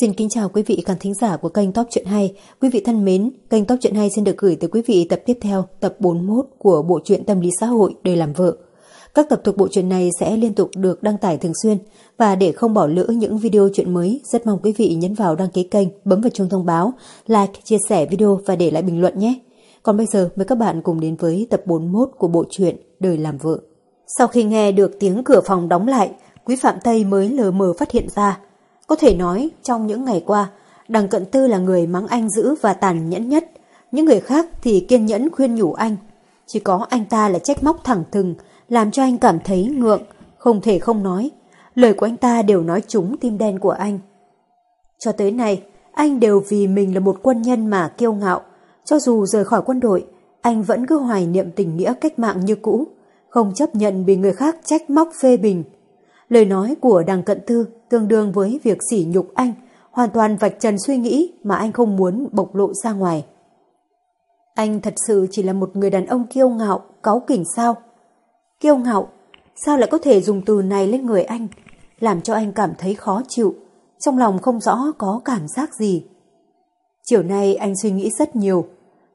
Xin kính chào quý vị khán thính giả của kênh Top Truyện Hay. Quý vị thân mến, kênh Top Truyện Hay xin được gửi tới quý vị tập tiếp theo, tập 41 của bộ truyện tâm lý xã hội Đời làm vợ. Các tập thuộc bộ truyện này sẽ liên tục được đăng tải thường xuyên và để không bỏ lỡ những video truyện mới, rất mong quý vị nhấn vào đăng ký kênh, bấm vào chuông thông báo, like, chia sẻ video và để lại bình luận nhé. Còn bây giờ mời các bạn cùng đến với tập 41 của bộ truyện Đời làm vợ. Sau khi nghe được tiếng cửa phòng đóng lại, Quý Phạm Tây mới lờ mờ phát hiện ra có thể nói, trong những ngày qua, Đằng Cận Tư là người mắng anh dữ và tàn nhẫn nhất. Những người khác thì kiên nhẫn khuyên nhủ anh. Chỉ có anh ta là trách móc thẳng thừng, làm cho anh cảm thấy ngượng, không thể không nói. Lời của anh ta đều nói trúng tim đen của anh. Cho tới nay, anh đều vì mình là một quân nhân mà kiêu ngạo. Cho dù rời khỏi quân đội, anh vẫn cứ hoài niệm tình nghĩa cách mạng như cũ, không chấp nhận bị người khác trách móc phê bình. Lời nói của đằng cận thư tương đương với việc sỉ nhục anh, hoàn toàn vạch trần suy nghĩ mà anh không muốn bộc lộ ra ngoài. Anh thật sự chỉ là một người đàn ông kiêu ngạo, cáu kỉnh sao? Kiêu ngạo, sao lại có thể dùng từ này lên người anh, làm cho anh cảm thấy khó chịu, trong lòng không rõ có cảm giác gì. Chiều nay anh suy nghĩ rất nhiều,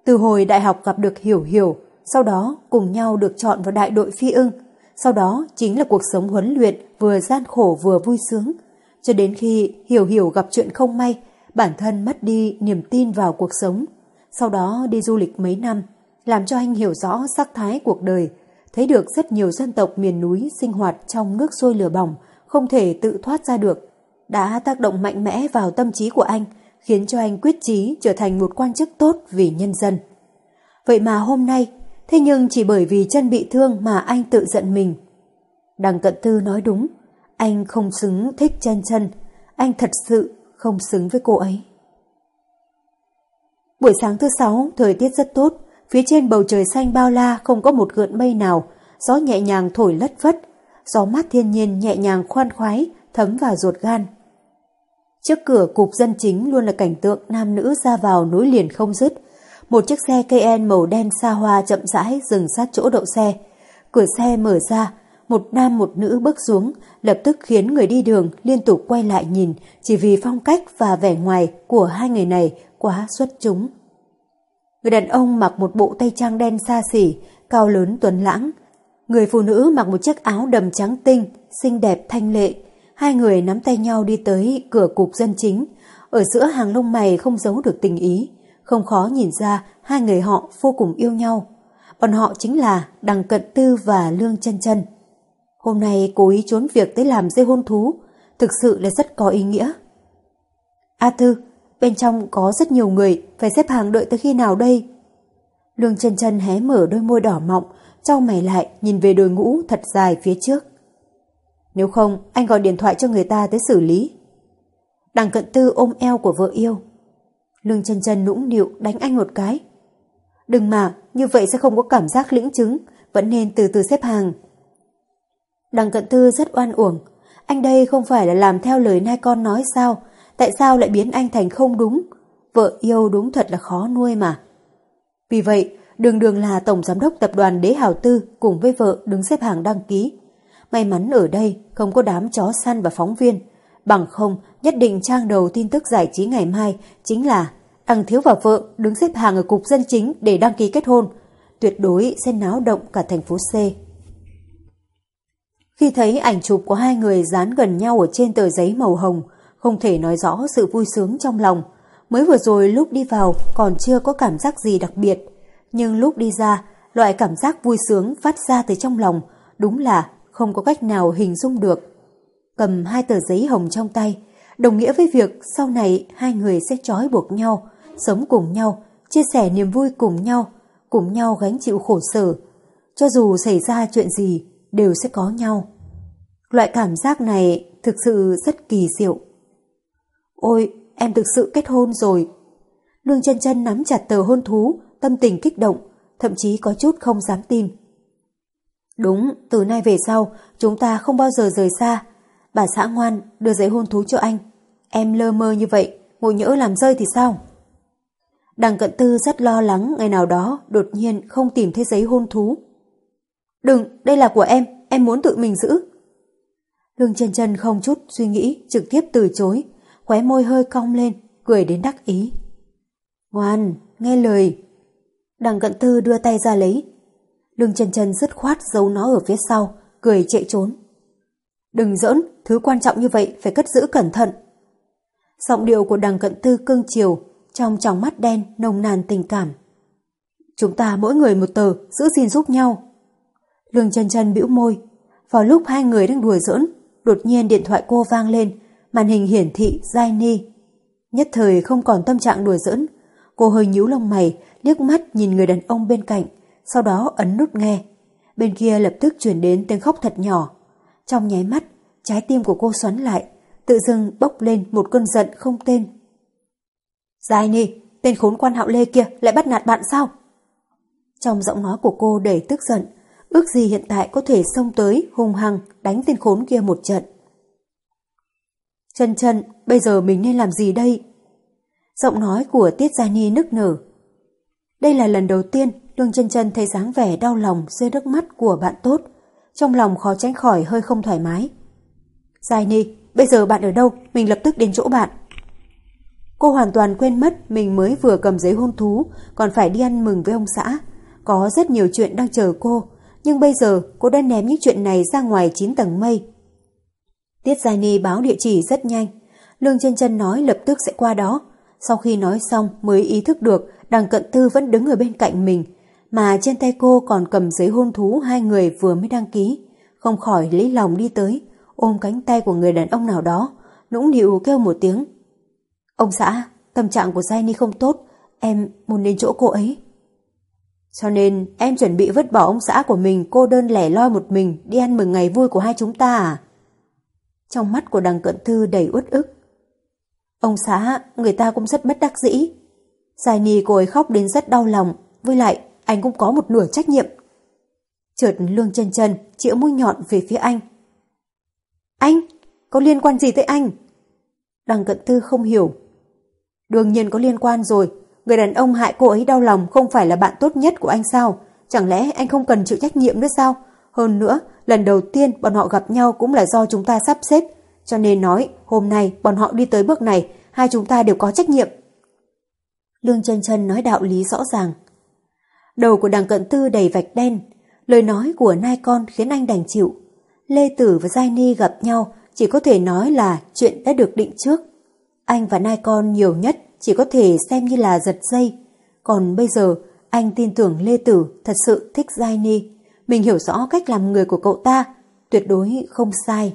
từ hồi đại học gặp được Hiểu Hiểu, sau đó cùng nhau được chọn vào đại đội phi ưng, sau đó chính là cuộc sống huấn luyện vừa gian khổ vừa vui sướng. Cho đến khi Hiểu Hiểu gặp chuyện không may, bản thân mất đi niềm tin vào cuộc sống. Sau đó đi du lịch mấy năm, làm cho anh hiểu rõ sắc thái cuộc đời, thấy được rất nhiều dân tộc miền núi sinh hoạt trong nước sôi lửa bỏng, không thể tự thoát ra được. Đã tác động mạnh mẽ vào tâm trí của anh, khiến cho anh quyết chí trở thành một quan chức tốt vì nhân dân. Vậy mà hôm nay Thế nhưng chỉ bởi vì chân bị thương mà anh tự giận mình. Đằng cận tư nói đúng, anh không xứng thích chân chân, anh thật sự không xứng với cô ấy. Buổi sáng thứ sáu, thời tiết rất tốt, phía trên bầu trời xanh bao la không có một gợn mây nào, gió nhẹ nhàng thổi lất phất, gió mát thiên nhiên nhẹ nhàng khoan khoái, thấm vào ruột gan. Trước cửa cục dân chính luôn là cảnh tượng nam nữ ra vào nối liền không dứt, một chiếc xe KN màu đen xa hoa chậm rãi dừng sát chỗ đậu xe. Cửa xe mở ra, một nam một nữ bước xuống, lập tức khiến người đi đường liên tục quay lại nhìn chỉ vì phong cách và vẻ ngoài của hai người này quá xuất chúng. Người đàn ông mặc một bộ tây trang đen xa xỉ, cao lớn tuấn lãng. Người phụ nữ mặc một chiếc áo đầm trắng tinh, xinh đẹp thanh lệ. Hai người nắm tay nhau đi tới cửa cục dân chính. Ở giữa hàng lông mày không giấu được tình ý không khó nhìn ra hai người họ vô cùng yêu nhau. Bọn họ chính là Đằng Cận Tư và Lương chân chân Hôm nay cố ý trốn việc tới làm dây hôn thú, thực sự là rất có ý nghĩa. A Tư, bên trong có rất nhiều người, phải xếp hàng đợi tới khi nào đây? Lương chân chân hé mở đôi môi đỏ mọng, trao mày lại nhìn về đôi ngũ thật dài phía trước. Nếu không, anh gọi điện thoại cho người ta tới xử lý. Đằng cận tư ôm eo của vợ yêu. Lương chân chân nũng nịu đánh anh một cái. Đừng mà, như vậy sẽ không có cảm giác lĩnh chứng, vẫn nên từ từ xếp hàng. Đằng cận tư rất oan uổng. Anh đây không phải là làm theo lời nai con nói sao, tại sao lại biến anh thành không đúng? Vợ yêu đúng thật là khó nuôi mà. Vì vậy, đường đường là tổng giám đốc tập đoàn Đế Hào Tư cùng với vợ đứng xếp hàng đăng ký. May mắn ở đây không có đám chó săn và phóng viên, Bằng không, nhất định trang đầu tin tức giải trí ngày mai chính là Đằng Thiếu và vợ đứng xếp hàng ở cục dân chính để đăng ký kết hôn. Tuyệt đối sẽ náo động cả thành phố C. Khi thấy ảnh chụp của hai người dán gần nhau ở trên tờ giấy màu hồng, không thể nói rõ sự vui sướng trong lòng. Mới vừa rồi lúc đi vào còn chưa có cảm giác gì đặc biệt, nhưng lúc đi ra, loại cảm giác vui sướng phát ra từ trong lòng, đúng là không có cách nào hình dung được cầm hai tờ giấy hồng trong tay, đồng nghĩa với việc sau này hai người sẽ trói buộc nhau, sống cùng nhau, chia sẻ niềm vui cùng nhau, cùng nhau gánh chịu khổ sở. Cho dù xảy ra chuyện gì, đều sẽ có nhau. Loại cảm giác này thực sự rất kỳ diệu. Ôi, em thực sự kết hôn rồi. Lương chân chân nắm chặt tờ hôn thú, tâm tình kích động, thậm chí có chút không dám tin. Đúng, từ nay về sau, chúng ta không bao giờ rời xa, Bà xã ngoan đưa giấy hôn thú cho anh. Em lơ mơ như vậy, ngồi nhỡ làm rơi thì sao? Đằng cận tư rất lo lắng ngày nào đó đột nhiên không tìm thấy giấy hôn thú. Đừng, đây là của em, em muốn tự mình giữ. Lương chân chân không chút suy nghĩ, trực tiếp từ chối. khóe môi hơi cong lên, cười đến đắc ý. Ngoan, nghe lời. Đằng cận tư đưa tay ra lấy. Lương chân chân dứt khoát giấu nó ở phía sau, cười chạy trốn. Đừng giỡn, thứ quan trọng như vậy phải cất giữ cẩn thận. Giọng điệu của đằng cận tư cương chiều, trong tròng mắt đen nồng nàn tình cảm. Chúng ta mỗi người một tờ, giữ gìn giúp nhau. Lương chân chân bĩu môi. Vào lúc hai người đang đùa giỡn, đột nhiên điện thoại cô vang lên, màn hình hiển thị Giai Ni. Nhất thời không còn tâm trạng đùa giỡn, cô hơi nhíu lông mày, liếc mắt nhìn người đàn ông bên cạnh, sau đó ấn nút nghe. Bên kia lập tức chuyển đến tiếng khóc thật nhỏ. Trong nháy mắt, trái tim của cô xoắn lại, tự dưng bốc lên một cơn giận không tên. Giai Ni, tên khốn quan hạo lê kia lại bắt nạt bạn sao? Trong giọng nói của cô đầy tức giận, ước gì hiện tại có thể xông tới hung hăng đánh tên khốn kia một trận. Chân chân, bây giờ mình nên làm gì đây? Giọng nói của Tiết Gia Ni nức nở. Đây là lần đầu tiên Lương chân chân thấy dáng vẻ đau lòng rơi nước mắt của bạn tốt. Trong lòng khó tránh khỏi hơi không thoải mái. Gia Ni, bây giờ bạn ở đâu? Mình lập tức đến chỗ bạn. Cô hoàn toàn quên mất mình mới vừa cầm giấy hôn thú, còn phải đi ăn mừng với ông xã. Có rất nhiều chuyện đang chờ cô, nhưng bây giờ cô đã ném những chuyện này ra ngoài 9 tầng mây. Tiết Giai Ni báo địa chỉ rất nhanh. Lương chân chân nói lập tức sẽ qua đó. Sau khi nói xong mới ý thức được đằng cận tư vẫn đứng ở bên cạnh mình, mà trên tay cô còn cầm giấy hôn thú hai người vừa mới đăng ký. Không khỏi lấy lòng đi tới, ôm cánh tay của người đàn ông nào đó, nũng nịu kêu một tiếng. Ông xã, tâm trạng của Giai Ni không tốt, em muốn đến chỗ cô ấy. Cho nên em chuẩn bị vứt bỏ ông xã của mình cô đơn lẻ loi một mình đi ăn mừng ngày vui của hai chúng ta à? Trong mắt của đằng cận thư đầy uất ức. Ông xã, người ta cũng rất bất đắc dĩ. Giải nì cô ấy khóc đến rất đau lòng, với lại anh cũng có một nửa trách nhiệm. Chợt lương chân chân chĩa mũi nhọn về phía anh. Anh, có liên quan gì tới anh? Đằng cận tư không hiểu. Đương nhiên có liên quan rồi, người đàn ông hại cô ấy đau lòng không phải là bạn tốt nhất của anh sao? Chẳng lẽ anh không cần chịu trách nhiệm nữa sao? Hơn nữa, lần đầu tiên bọn họ gặp nhau cũng là do chúng ta sắp xếp. Cho nên nói, hôm nay bọn họ đi tới bước này, hai chúng ta đều có trách nhiệm. Lương chân chân nói đạo lý rõ ràng. Đầu của đằng cận tư đầy vạch đen, lời nói của nai con khiến anh đành chịu. Lê Tử và Giai Ni gặp nhau chỉ có thể nói là chuyện đã được định trước. Anh và nai con nhiều nhất chỉ có thể xem như là giật dây. Còn bây giờ, anh tin tưởng Lê Tử thật sự thích Giai Ni. Mình hiểu rõ cách làm người của cậu ta, tuyệt đối không sai.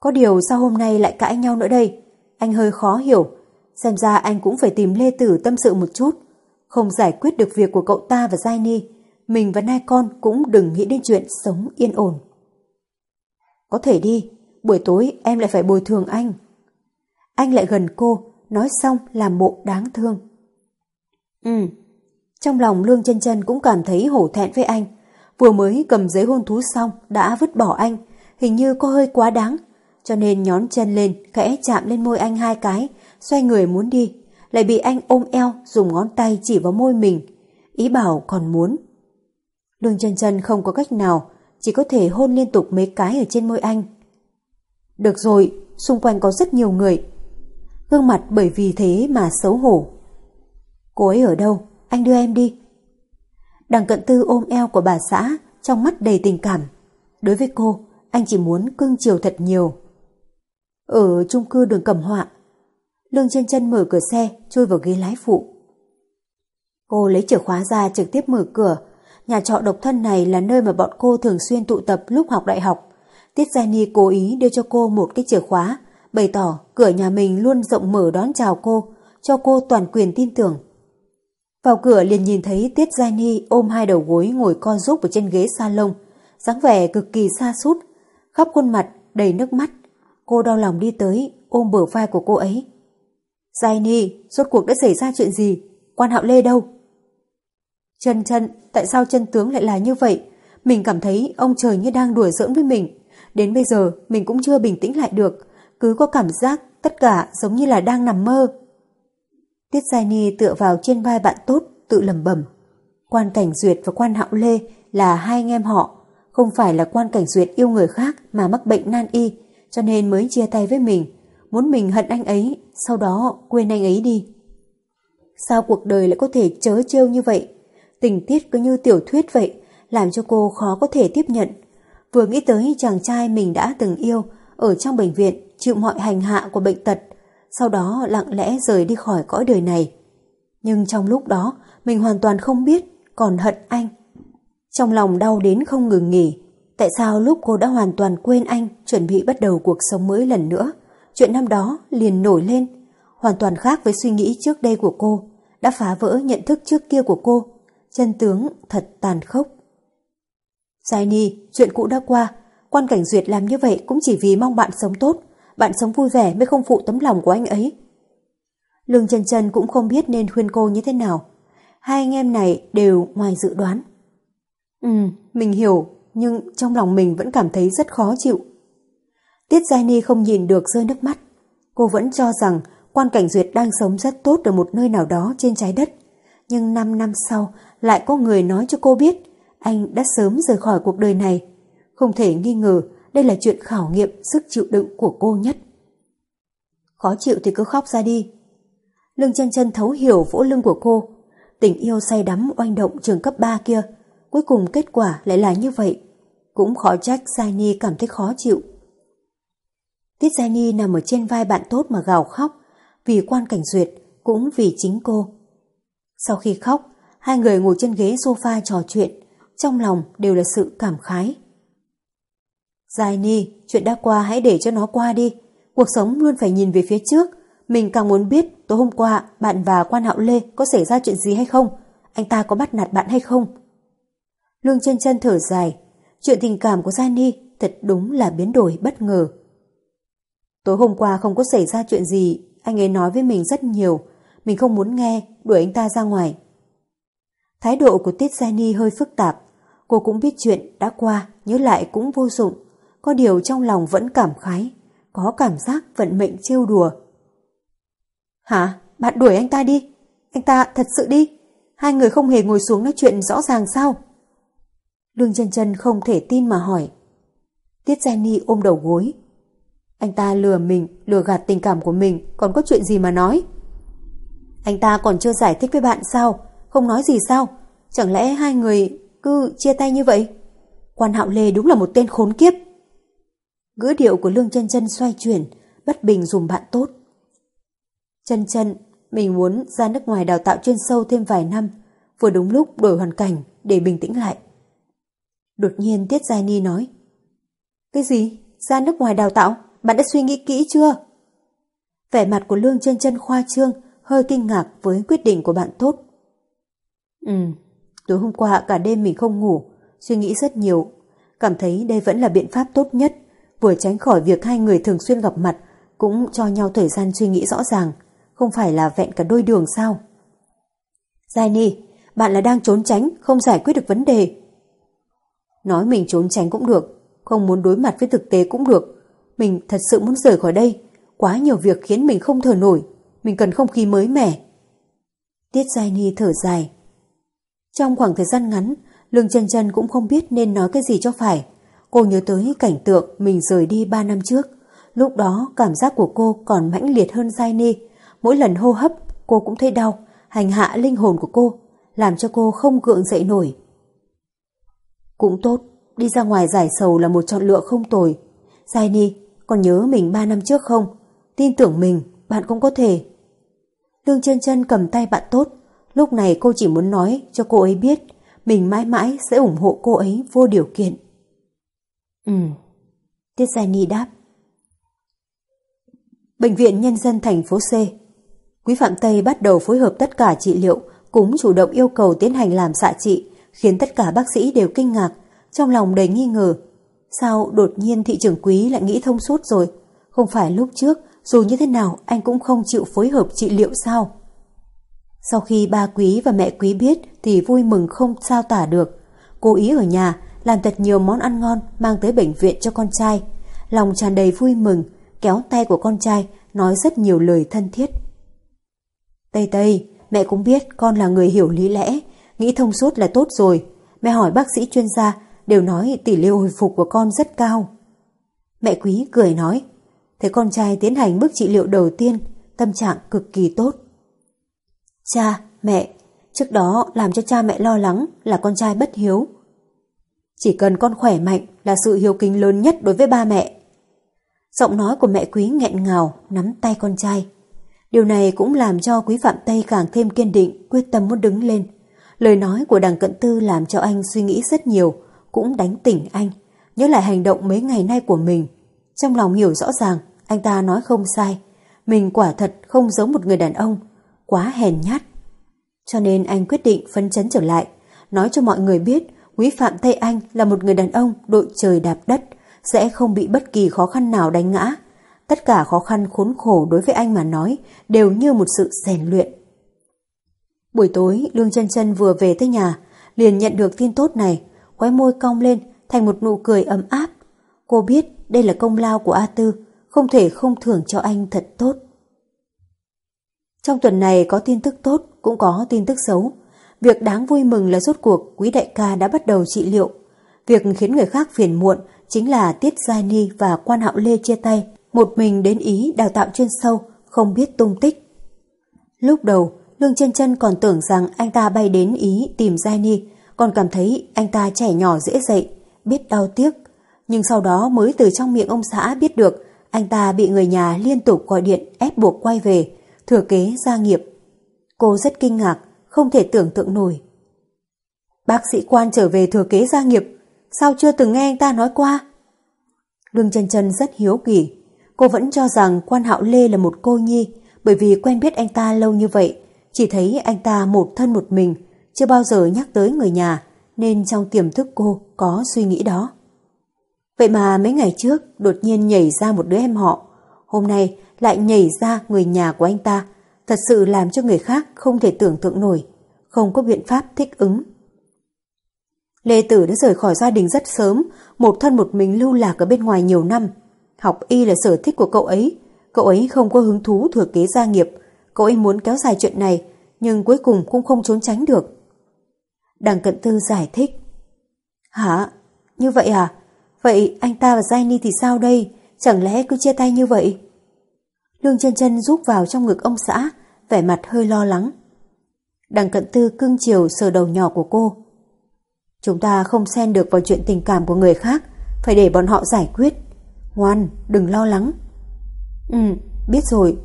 Có điều sao hôm nay lại cãi nhau nữa đây? Anh hơi khó hiểu. Xem ra anh cũng phải tìm Lê Tử tâm sự một chút. Không giải quyết được việc của cậu ta và Giai Ni, mình và nai con cũng đừng nghĩ đến chuyện sống yên ổn. Có thể đi, buổi tối em lại phải bồi thường anh. Anh lại gần cô, nói xong làm bộ đáng thương. Ừ, trong lòng Lương chân chân cũng cảm thấy hổ thẹn với anh. Vừa mới cầm giấy hôn thú xong đã vứt bỏ anh, hình như có hơi quá đáng. Cho nên nhón chân lên, khẽ chạm lên môi anh hai cái, xoay người muốn đi. Lại bị anh ôm eo dùng ngón tay chỉ vào môi mình. Ý bảo còn muốn. Lương chân chân không có cách nào, chỉ có thể hôn liên tục mấy cái ở trên môi anh. Được rồi, xung quanh có rất nhiều người, gương mặt bởi vì thế mà xấu hổ. Cô ấy ở đâu? Anh đưa em đi. Đằng cận tư ôm eo của bà xã, trong mắt đầy tình cảm. Đối với cô, anh chỉ muốn cưng chiều thật nhiều. Ở chung cư đường cẩm họa, Lương chân chân mở cửa xe, chui vào ghế lái phụ. Cô lấy chìa khóa ra trực tiếp mở cửa. Nhà trọ độc thân này là nơi mà bọn cô thường xuyên tụ tập lúc học đại học. Tiết gia ni cố ý đưa cho cô một cái chìa khóa bày tỏ cửa nhà mình luôn rộng mở đón chào cô, cho cô toàn quyền tin tưởng. Vào cửa liền nhìn thấy Tiết gia Ni ôm hai đầu gối ngồi co rúm ở trên ghế salon, dáng vẻ cực kỳ xa sút khắp khuôn mặt đầy nước mắt. Cô đau lòng đi tới, ôm bờ vai của cô ấy. gia Ni, rốt cuộc đã xảy ra chuyện gì? Quan Hạo Lê đâu? Chân chân, tại sao chân tướng lại là như vậy? Mình cảm thấy ông trời như đang đùa giỡn với mình. Đến bây giờ mình cũng chưa bình tĩnh lại được cứ có cảm giác tất cả giống như là đang nằm mơ. Tiết Giai Ni tựa vào trên vai bạn tốt, tự lầm bẩm. Quan Cảnh Duyệt và Quan Hạo Lê là hai anh em họ, không phải là Quan Cảnh Duyệt yêu người khác mà mắc bệnh nan y, cho nên mới chia tay với mình. muốn mình hận anh ấy, sau đó quên anh ấy đi. Sao cuộc đời lại có thể chớ trêu như vậy? Tình tiết cứ như tiểu thuyết vậy, làm cho cô khó có thể tiếp nhận. Vừa nghĩ tới chàng trai mình đã từng yêu, ở trong bệnh viện, chịu mọi hành hạ của bệnh tật, sau đó lặng lẽ rời đi khỏi cõi đời này. Nhưng trong lúc đó, mình hoàn toàn không biết, còn hận anh. Trong lòng đau đến không ngừng nghỉ, tại sao lúc cô đã hoàn toàn quên anh, chuẩn bị bắt đầu cuộc sống mới lần nữa, chuyện năm đó liền nổi lên, hoàn toàn khác với suy nghĩ trước đây của cô, đã phá vỡ nhận thức trước kia của cô, chân tướng thật tàn khốc. Giai Ni, chuyện cũ đã qua, quan cảnh duyệt làm như vậy cũng chỉ vì mong bạn sống tốt, bạn sống vui vẻ mới không phụ tấm lòng của anh ấy. Lương Trần Trần cũng không biết nên khuyên cô như thế nào. Hai anh em này đều ngoài dự đoán. Ừ, mình hiểu, nhưng trong lòng mình vẫn cảm thấy rất khó chịu. Tiết Giai Ni không nhìn được rơi nước mắt. Cô vẫn cho rằng quan cảnh Duyệt đang sống rất tốt ở một nơi nào đó trên trái đất. Nhưng 5 năm sau lại có người nói cho cô biết anh đã sớm rời khỏi cuộc đời này. Không thể nghi ngờ đây là chuyện khảo nghiệm sức chịu đựng của cô nhất. Khó chịu thì cứ khóc ra đi. Lương chân chân thấu hiểu vỗ lưng của cô. Tình yêu say đắm oanh động trường cấp 3 kia. Cuối cùng kết quả lại là như vậy. Cũng khó trách Giai Ni cảm thấy khó chịu. Tiết Giai Ni nằm ở trên vai bạn tốt mà gào khóc. Vì quan cảnh duyệt, cũng vì chính cô. Sau khi khóc, hai người ngồi trên ghế sofa trò chuyện. Trong lòng đều là sự cảm khái. Giai Ni, chuyện đã qua hãy để cho nó qua đi. Cuộc sống luôn phải nhìn về phía trước. Mình càng muốn biết tối hôm qua bạn và quan hạo Lê có xảy ra chuyện gì hay không? Anh ta có bắt nạt bạn hay không? Lương chân chân thở dài. Chuyện tình cảm của Giai Ni thật đúng là biến đổi bất ngờ. Tối hôm qua không có xảy ra chuyện gì, anh ấy nói với mình rất nhiều. Mình không muốn nghe, đuổi anh ta ra ngoài. Thái độ của Tiết Gia Ni hơi phức tạp. Cô cũng biết chuyện đã qua, nhớ lại cũng vô dụng có điều trong lòng vẫn cảm khái, có cảm giác vận mệnh trêu đùa. Hả? Bạn đuổi anh ta đi? Anh ta thật sự đi? Hai người không hề ngồi xuống nói chuyện rõ ràng sao? Lương chân chân không thể tin mà hỏi. Tiết Ni ôm đầu gối. Anh ta lừa mình, lừa gạt tình cảm của mình, còn có chuyện gì mà nói? Anh ta còn chưa giải thích với bạn sao? Không nói gì sao? Chẳng lẽ hai người cứ chia tay như vậy? Quan Hạo Lê đúng là một tên khốn kiếp. Ngữ điệu của Lương chân chân xoay chuyển, bất bình dùng bạn tốt. Chân chân, mình muốn ra nước ngoài đào tạo chuyên sâu thêm vài năm, vừa đúng lúc đổi hoàn cảnh để bình tĩnh lại. Đột nhiên Tiết Giai Ni nói. Cái gì? Ra nước ngoài đào tạo? Bạn đã suy nghĩ kỹ chưa? Vẻ mặt của Lương chân chân khoa trương, hơi kinh ngạc với quyết định của bạn tốt. Ừ, tối hôm qua cả đêm mình không ngủ, suy nghĩ rất nhiều, cảm thấy đây vẫn là biện pháp tốt nhất vừa tránh khỏi việc hai người thường xuyên gặp mặt, cũng cho nhau thời gian suy nghĩ rõ ràng, không phải là vẹn cả đôi đường sao. Giai Ni, bạn là đang trốn tránh, không giải quyết được vấn đề. Nói mình trốn tránh cũng được, không muốn đối mặt với thực tế cũng được. Mình thật sự muốn rời khỏi đây, quá nhiều việc khiến mình không thở nổi, mình cần không khí mới mẻ. Tiết Giai Ni thở dài. Trong khoảng thời gian ngắn, Lương chân chân cũng không biết nên nói cái gì cho phải. Cô nhớ tới cảnh tượng mình rời đi 3 năm trước. Lúc đó cảm giác của cô còn mãnh liệt hơn Giai Ni. Mỗi lần hô hấp cô cũng thấy đau, hành hạ linh hồn của cô, làm cho cô không gượng dậy nổi. Cũng tốt, đi ra ngoài giải sầu là một chọn lựa không tồi. Giai Ni, còn nhớ mình 3 năm trước không? Tin tưởng mình, bạn cũng có thể. Lương chân chân cầm tay bạn tốt, lúc này cô chỉ muốn nói cho cô ấy biết mình mãi mãi sẽ ủng hộ cô ấy vô điều kiện. Ừ. Tiết Giai Ni đáp. Bệnh viện Nhân dân thành phố C Quý Phạm Tây bắt đầu phối hợp tất cả trị liệu, cũng chủ động yêu cầu tiến hành làm xạ trị, khiến tất cả bác sĩ đều kinh ngạc, trong lòng đầy nghi ngờ. Sao đột nhiên thị trưởng quý lại nghĩ thông suốt rồi? Không phải lúc trước, dù như thế nào anh cũng không chịu phối hợp trị liệu sao? Sau khi ba quý và mẹ quý biết thì vui mừng không sao tả được. Cô ý ở nhà làm thật nhiều món ăn ngon mang tới bệnh viện cho con trai. Lòng tràn đầy vui mừng, kéo tay của con trai, nói rất nhiều lời thân thiết. Tây Tây, mẹ cũng biết con là người hiểu lý lẽ, nghĩ thông suốt là tốt rồi. Mẹ hỏi bác sĩ chuyên gia, đều nói tỷ lệ hồi phục của con rất cao. Mẹ quý cười nói, thấy con trai tiến hành bước trị liệu đầu tiên, tâm trạng cực kỳ tốt. Cha, mẹ, trước đó làm cho cha mẹ lo lắng là con trai bất hiếu. Chỉ cần con khỏe mạnh là sự hiếu kính lớn nhất đối với ba mẹ. Giọng nói của mẹ quý nghẹn ngào nắm tay con trai. Điều này cũng làm cho quý Phạm Tây càng thêm kiên định, quyết tâm muốn đứng lên. Lời nói của đằng cận tư làm cho anh suy nghĩ rất nhiều, cũng đánh tỉnh anh, nhớ lại hành động mấy ngày nay của mình. Trong lòng hiểu rõ ràng, anh ta nói không sai. Mình quả thật không giống một người đàn ông, quá hèn nhát. Cho nên anh quyết định phấn chấn trở lại, nói cho mọi người biết quý Phạm Tây Anh là một người đàn ông đội trời đạp đất, sẽ không bị bất kỳ khó khăn nào đánh ngã. Tất cả khó khăn khốn khổ đối với anh mà nói đều như một sự rèn luyện. Buổi tối, Lương chân chân vừa về tới nhà, liền nhận được tin tốt này, quái môi cong lên thành một nụ cười ấm áp. Cô biết đây là công lao của A Tư, không thể không thưởng cho anh thật tốt. Trong tuần này có tin tức tốt, cũng có tin tức xấu. Việc đáng vui mừng là rốt cuộc quý đại ca đã bắt đầu trị liệu. Việc khiến người khác phiền muộn chính là Tiết Giai Ni và quan hạo Lê chia tay, một mình đến Ý đào tạo chuyên sâu, không biết tung tích. Lúc đầu, Lương chân chân còn tưởng rằng anh ta bay đến Ý tìm Giai Ni, còn cảm thấy anh ta trẻ nhỏ dễ dậy, biết đau tiếc. Nhưng sau đó mới từ trong miệng ông xã biết được anh ta bị người nhà liên tục gọi điện ép buộc quay về, thừa kế gia nghiệp. Cô rất kinh ngạc, không thể tưởng tượng nổi. Bác sĩ quan trở về thừa kế gia nghiệp, sao chưa từng nghe anh ta nói qua? Lương chân chân rất hiếu kỳ, cô vẫn cho rằng quan hạo Lê là một cô nhi, bởi vì quen biết anh ta lâu như vậy, chỉ thấy anh ta một thân một mình, chưa bao giờ nhắc tới người nhà, nên trong tiềm thức cô có suy nghĩ đó. Vậy mà mấy ngày trước đột nhiên nhảy ra một đứa em họ, hôm nay lại nhảy ra người nhà của anh ta, thật sự làm cho người khác không thể tưởng tượng nổi, không có biện pháp thích ứng. Lê Tử đã rời khỏi gia đình rất sớm, một thân một mình lưu lạc ở bên ngoài nhiều năm. Học y là sở thích của cậu ấy, cậu ấy không có hứng thú thừa kế gia nghiệp, cậu ấy muốn kéo dài chuyện này, nhưng cuối cùng cũng không trốn tránh được. Đằng cận tư giải thích. Hả? Như vậy à? Vậy anh ta và Giai thì sao đây? Chẳng lẽ cứ chia tay như vậy? Lương chân chân rút vào trong ngực ông xã, vẻ mặt hơi lo lắng. Đằng cận tư cưng chiều sờ đầu nhỏ của cô. Chúng ta không xen được vào chuyện tình cảm của người khác, phải để bọn họ giải quyết. Ngoan, đừng lo lắng. Ừ, biết rồi.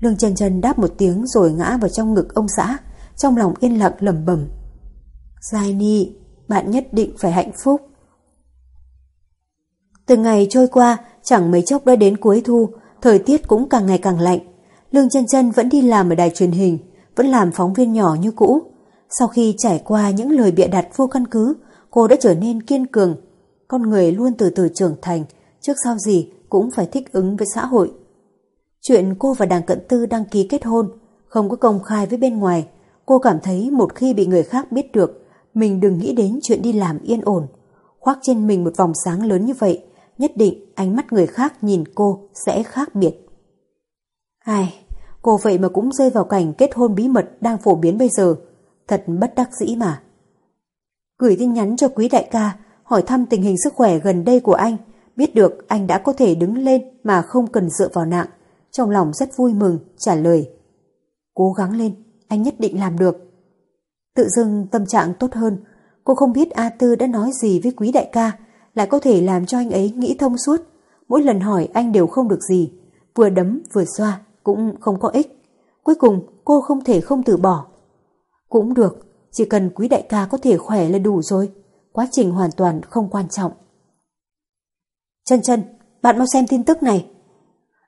Lương chân chân đáp một tiếng rồi ngã vào trong ngực ông xã, trong lòng yên lặng lẩm bẩm. Giai Ni, bạn nhất định phải hạnh phúc. Từng ngày trôi qua, chẳng mấy chốc đã đến cuối thu, thời tiết cũng càng ngày càng lạnh. Lương chân chân vẫn đi làm ở đài truyền hình, vẫn làm phóng viên nhỏ như cũ. Sau khi trải qua những lời bịa đặt vô căn cứ, cô đã trở nên kiên cường. Con người luôn từ từ trưởng thành, trước sau gì cũng phải thích ứng với xã hội. Chuyện cô và đàng cận tư đăng ký kết hôn, không có công khai với bên ngoài, cô cảm thấy một khi bị người khác biết được, mình đừng nghĩ đến chuyện đi làm yên ổn. Khoác trên mình một vòng sáng lớn như vậy, nhất định ánh mắt người khác nhìn cô sẽ khác biệt. Ai, cô vậy mà cũng rơi vào cảnh kết hôn bí mật đang phổ biến bây giờ, thật bất đắc dĩ mà. Gửi tin nhắn cho quý đại ca, hỏi thăm tình hình sức khỏe gần đây của anh, biết được anh đã có thể đứng lên mà không cần dựa vào nặng, trong lòng rất vui mừng, trả lời. Cố gắng lên, anh nhất định làm được. Tự dưng tâm trạng tốt hơn, cô không biết A Tư đã nói gì với quý đại ca, lại có thể làm cho anh ấy nghĩ thông suốt. Mỗi lần hỏi anh đều không được gì, vừa đấm vừa xoa cũng không có ích. Cuối cùng cô không thể không từ bỏ. Cũng được, chỉ cần quý đại ca có thể khỏe là đủ rồi. Quá trình hoàn toàn không quan trọng. Chân chân, bạn mau xem tin tức này.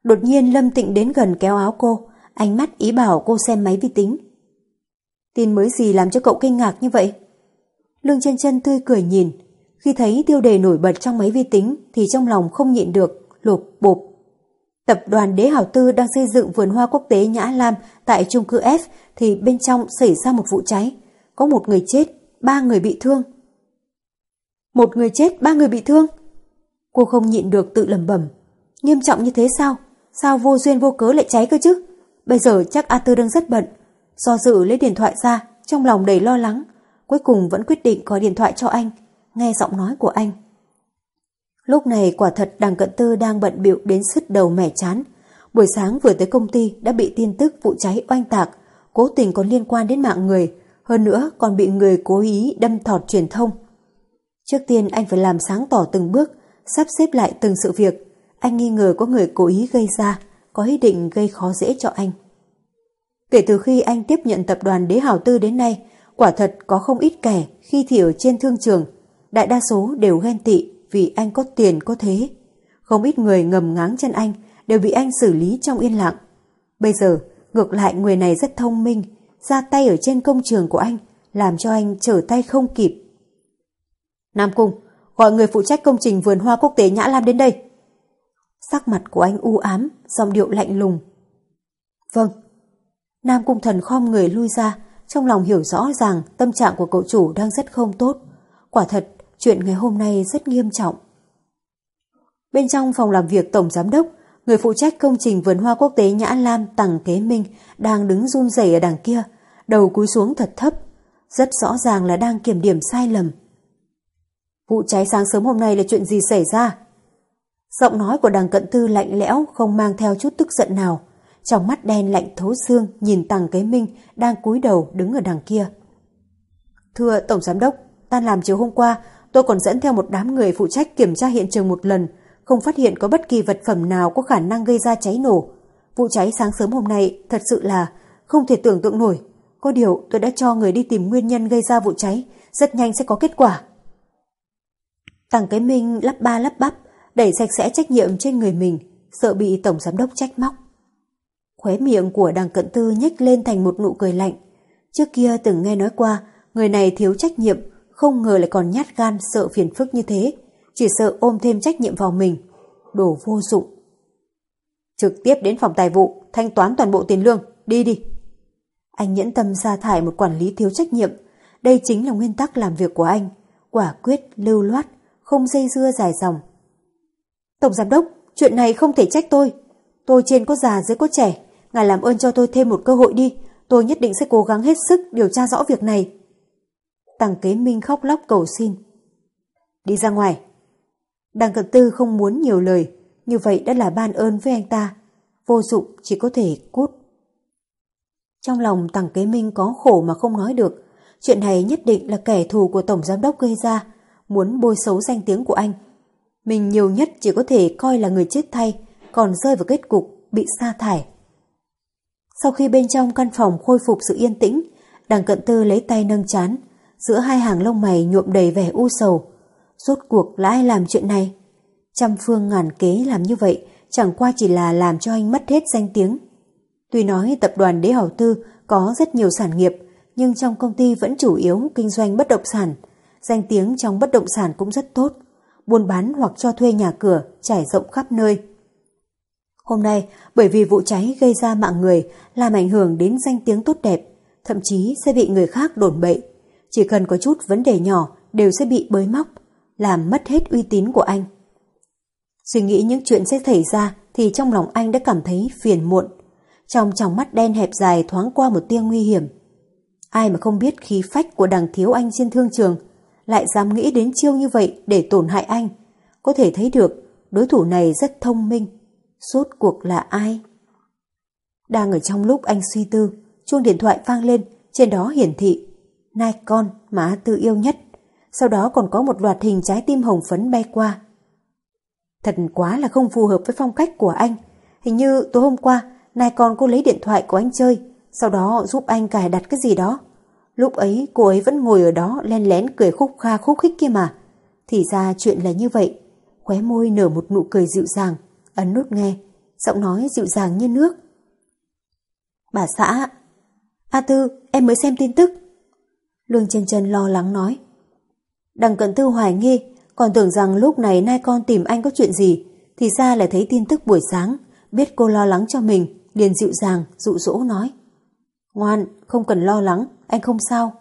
Đột nhiên Lâm Tịnh đến gần kéo áo cô, ánh mắt ý bảo cô xem máy vi tính. Tin mới gì làm cho cậu kinh ngạc như vậy? Lương chân chân tươi cười nhìn, khi thấy tiêu đề nổi bật trong máy vi tính thì trong lòng không nhịn được, lột bộp. Tập đoàn Đế Hảo Tư đang xây dựng vườn hoa quốc tế Nhã Lam tại trung cư F thì bên trong xảy ra một vụ cháy. Có một người chết, ba người bị thương. Một người chết, ba người bị thương? Cô không nhịn được tự lầm bẩm Nghiêm trọng như thế sao? Sao vô duyên vô cớ lại cháy cơ chứ? Bây giờ chắc A Tư đang rất bận. Do dự lấy điện thoại ra, trong lòng đầy lo lắng. Cuối cùng vẫn quyết định gọi điện thoại cho anh nghe giọng nói của anh. Lúc này quả thật đằng cận tư đang bận bịu đến sứt đầu mẻ chán. Buổi sáng vừa tới công ty đã bị tin tức vụ cháy oanh tạc, cố tình còn liên quan đến mạng người, hơn nữa còn bị người cố ý đâm thọt truyền thông. Trước tiên anh phải làm sáng tỏ từng bước, sắp xếp lại từng sự việc. Anh nghi ngờ có người cố ý gây ra, có ý định gây khó dễ cho anh. Kể từ khi anh tiếp nhận tập đoàn Đế Hào Tư đến nay, quả thật có không ít kẻ khi thì ở trên thương trường, đại đa số đều ghen tị vì anh có tiền có thế. Không ít người ngầm ngáng chân anh đều bị anh xử lý trong yên lặng. Bây giờ, ngược lại người này rất thông minh, ra tay ở trên công trường của anh, làm cho anh trở tay không kịp. Nam Cung, gọi người phụ trách công trình vườn hoa quốc tế Nhã Lam đến đây. Sắc mặt của anh u ám, giọng điệu lạnh lùng. Vâng. Nam Cung thần khom người lui ra, trong lòng hiểu rõ ràng tâm trạng của cậu chủ đang rất không tốt. Quả thật, chuyện ngày hôm nay rất nghiêm trọng. Bên trong phòng làm việc Tổng Giám đốc, người phụ trách công trình vườn hoa quốc tế Nhã Lam Tằng Kế Minh đang đứng run rẩy ở đằng kia, đầu cúi xuống thật thấp. Rất rõ ràng là đang kiểm điểm sai lầm. Vụ cháy sáng sớm hôm nay là chuyện gì xảy ra? Giọng nói của đằng cận tư lạnh lẽo không mang theo chút tức giận nào. Trong mắt đen lạnh thấu xương nhìn Tằng Kế Minh đang cúi đầu đứng ở đằng kia. Thưa Tổng Giám đốc, tan làm chiều hôm qua tôi còn dẫn theo một đám người phụ trách kiểm tra hiện trường một lần, không phát hiện có bất kỳ vật phẩm nào có khả năng gây ra cháy nổ. Vụ cháy sáng sớm hôm nay thật sự là không thể tưởng tượng nổi. Có điều tôi đã cho người đi tìm nguyên nhân gây ra vụ cháy, rất nhanh sẽ có kết quả. Tằng cái minh lắp ba lắp bắp, đẩy sạch sẽ trách nhiệm trên người mình, sợ bị tổng giám đốc trách móc. Khóe miệng của đằng cận tư nhếch lên thành một nụ cười lạnh. Trước kia từng nghe nói qua, người này thiếu trách nhiệm, không ngờ lại còn nhát gan sợ phiền phức như thế, chỉ sợ ôm thêm trách nhiệm vào mình. Đồ vô dụng. Trực tiếp đến phòng tài vụ, thanh toán toàn bộ tiền lương, đi đi. Anh nhẫn tâm sa thải một quản lý thiếu trách nhiệm. Đây chính là nguyên tắc làm việc của anh. Quả quyết, lưu loát, không dây dưa dài dòng. Tổng giám đốc, chuyện này không thể trách tôi. Tôi trên có già dưới có trẻ. Ngài làm ơn cho tôi thêm một cơ hội đi. Tôi nhất định sẽ cố gắng hết sức điều tra rõ việc này. Tàng kế minh khóc lóc cầu xin. Đi ra ngoài. Đằng cận tư không muốn nhiều lời, như vậy đã là ban ơn với anh ta. Vô dụng chỉ có thể cút. Trong lòng tằng kế minh có khổ mà không nói được. Chuyện này nhất định là kẻ thù của Tổng Giám đốc gây ra, muốn bôi xấu danh tiếng của anh. Mình nhiều nhất chỉ có thể coi là người chết thay, còn rơi vào kết cục bị sa thải. Sau khi bên trong căn phòng khôi phục sự yên tĩnh, đằng cận tư lấy tay nâng chán, giữa hai hàng lông mày nhuộm đầy vẻ u sầu. Rốt cuộc là ai làm chuyện này? Trăm phương ngàn kế làm như vậy chẳng qua chỉ là làm cho anh mất hết danh tiếng. Tuy nói tập đoàn Đế Hảo Tư có rất nhiều sản nghiệp, nhưng trong công ty vẫn chủ yếu kinh doanh bất động sản. Danh tiếng trong bất động sản cũng rất tốt. Buôn bán hoặc cho thuê nhà cửa trải rộng khắp nơi. Hôm nay, bởi vì vụ cháy gây ra mạng người làm ảnh hưởng đến danh tiếng tốt đẹp, thậm chí sẽ bị người khác đồn bậy. Chỉ cần có chút vấn đề nhỏ đều sẽ bị bới móc, làm mất hết uy tín của anh. Suy nghĩ những chuyện sẽ xảy ra thì trong lòng anh đã cảm thấy phiền muộn. Trong tròng mắt đen hẹp dài thoáng qua một tia nguy hiểm. Ai mà không biết khí phách của đằng thiếu anh trên thương trường lại dám nghĩ đến chiêu như vậy để tổn hại anh. Có thể thấy được đối thủ này rất thông minh. Suốt cuộc là ai? Đang ở trong lúc anh suy tư, chuông điện thoại vang lên, trên đó hiển thị nai con mà a Tư yêu nhất. Sau đó còn có một loạt hình trái tim hồng phấn bay qua. Thật quá là không phù hợp với phong cách của anh. Hình như tối hôm qua, nai con cô lấy điện thoại của anh chơi, sau đó giúp anh cài đặt cái gì đó. Lúc ấy cô ấy vẫn ngồi ở đó len lén cười khúc kha khúc khích kia mà. Thì ra chuyện là như vậy. Khóe môi nở một nụ cười dịu dàng, ấn nút nghe, giọng nói dịu dàng như nước. Bà xã, A Tư, em mới xem tin tức. Lương chân chân lo lắng nói. Đằng cận tư hoài nghi, còn tưởng rằng lúc này nay con tìm anh có chuyện gì, thì ra là thấy tin tức buổi sáng, biết cô lo lắng cho mình, liền dịu dàng, dụ dỗ nói. Ngoan, không cần lo lắng, anh không sao.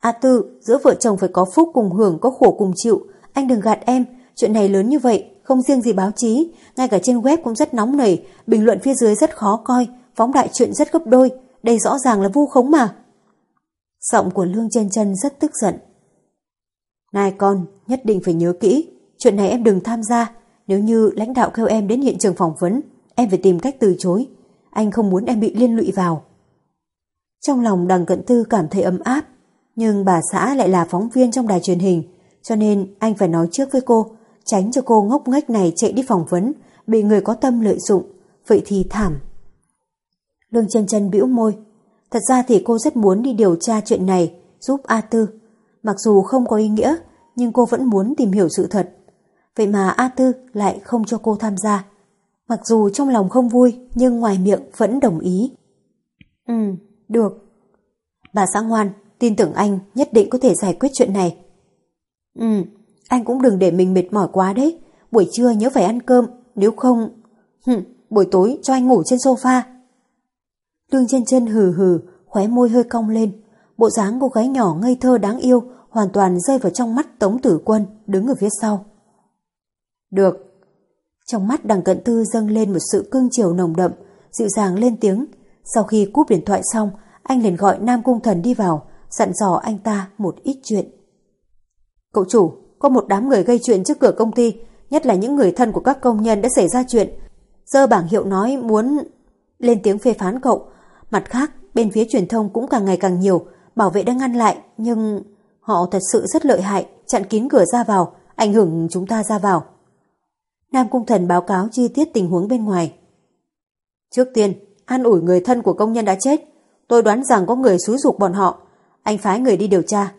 A Tư, giữa vợ chồng phải có phúc cùng hưởng, có khổ cùng chịu, anh đừng gạt em, chuyện này lớn như vậy, không riêng gì báo chí, ngay cả trên web cũng rất nóng nảy, bình luận phía dưới rất khó coi, phóng đại chuyện rất gấp đôi, đây rõ ràng là vu khống mà. Giọng của Lương chân chân rất tức giận. Này con, nhất định phải nhớ kỹ, chuyện này em đừng tham gia. Nếu như lãnh đạo kêu em đến hiện trường phỏng vấn, em phải tìm cách từ chối. Anh không muốn em bị liên lụy vào. Trong lòng đằng cận tư cảm thấy ấm áp, nhưng bà xã lại là phóng viên trong đài truyền hình, cho nên anh phải nói trước với cô, tránh cho cô ngốc nghếch này chạy đi phỏng vấn, bị người có tâm lợi dụng, vậy thì thảm. Lương chân chân bĩu môi, thật ra thì cô rất muốn đi điều tra chuyện này, giúp A Tư. Mặc dù không có ý nghĩa, nhưng cô vẫn muốn tìm hiểu sự thật. Vậy mà A Tư lại không cho cô tham gia. Mặc dù trong lòng không vui, nhưng ngoài miệng vẫn đồng ý. Ừ, được. Bà xã ngoan, tin tưởng anh nhất định có thể giải quyết chuyện này. Ừ, anh cũng đừng để mình mệt mỏi quá đấy. Buổi trưa nhớ phải ăn cơm, nếu không... Hừ, buổi tối cho anh ngủ trên sofa. Lương chân chân hừ hừ, khóe môi hơi cong lên. Bộ dáng cô gái nhỏ ngây thơ đáng yêu hoàn toàn rơi vào trong mắt Tống Tử Quân đứng ở phía sau. Được. Trong mắt đằng cận tư dâng lên một sự cương chiều nồng đậm, dịu dàng lên tiếng. Sau khi cúp điện thoại xong, anh liền gọi Nam Cung Thần đi vào, dặn dò anh ta một ít chuyện. Cậu chủ, có một đám người gây chuyện trước cửa công ty, nhất là những người thân của các công nhân đã xảy ra chuyện. Dơ bảng hiệu nói muốn lên tiếng phê phán cậu. Mặt khác, bên phía truyền thông cũng càng ngày càng nhiều, bảo vệ đang ngăn lại, nhưng họ thật sự rất lợi hại, chặn kín cửa ra vào, ảnh hưởng chúng ta ra vào. Nam Cung Thần báo cáo chi tiết tình huống bên ngoài. Trước tiên, an ủi người thân của công nhân đã chết. Tôi đoán rằng có người xúi dục bọn họ. Anh phái người đi điều tra.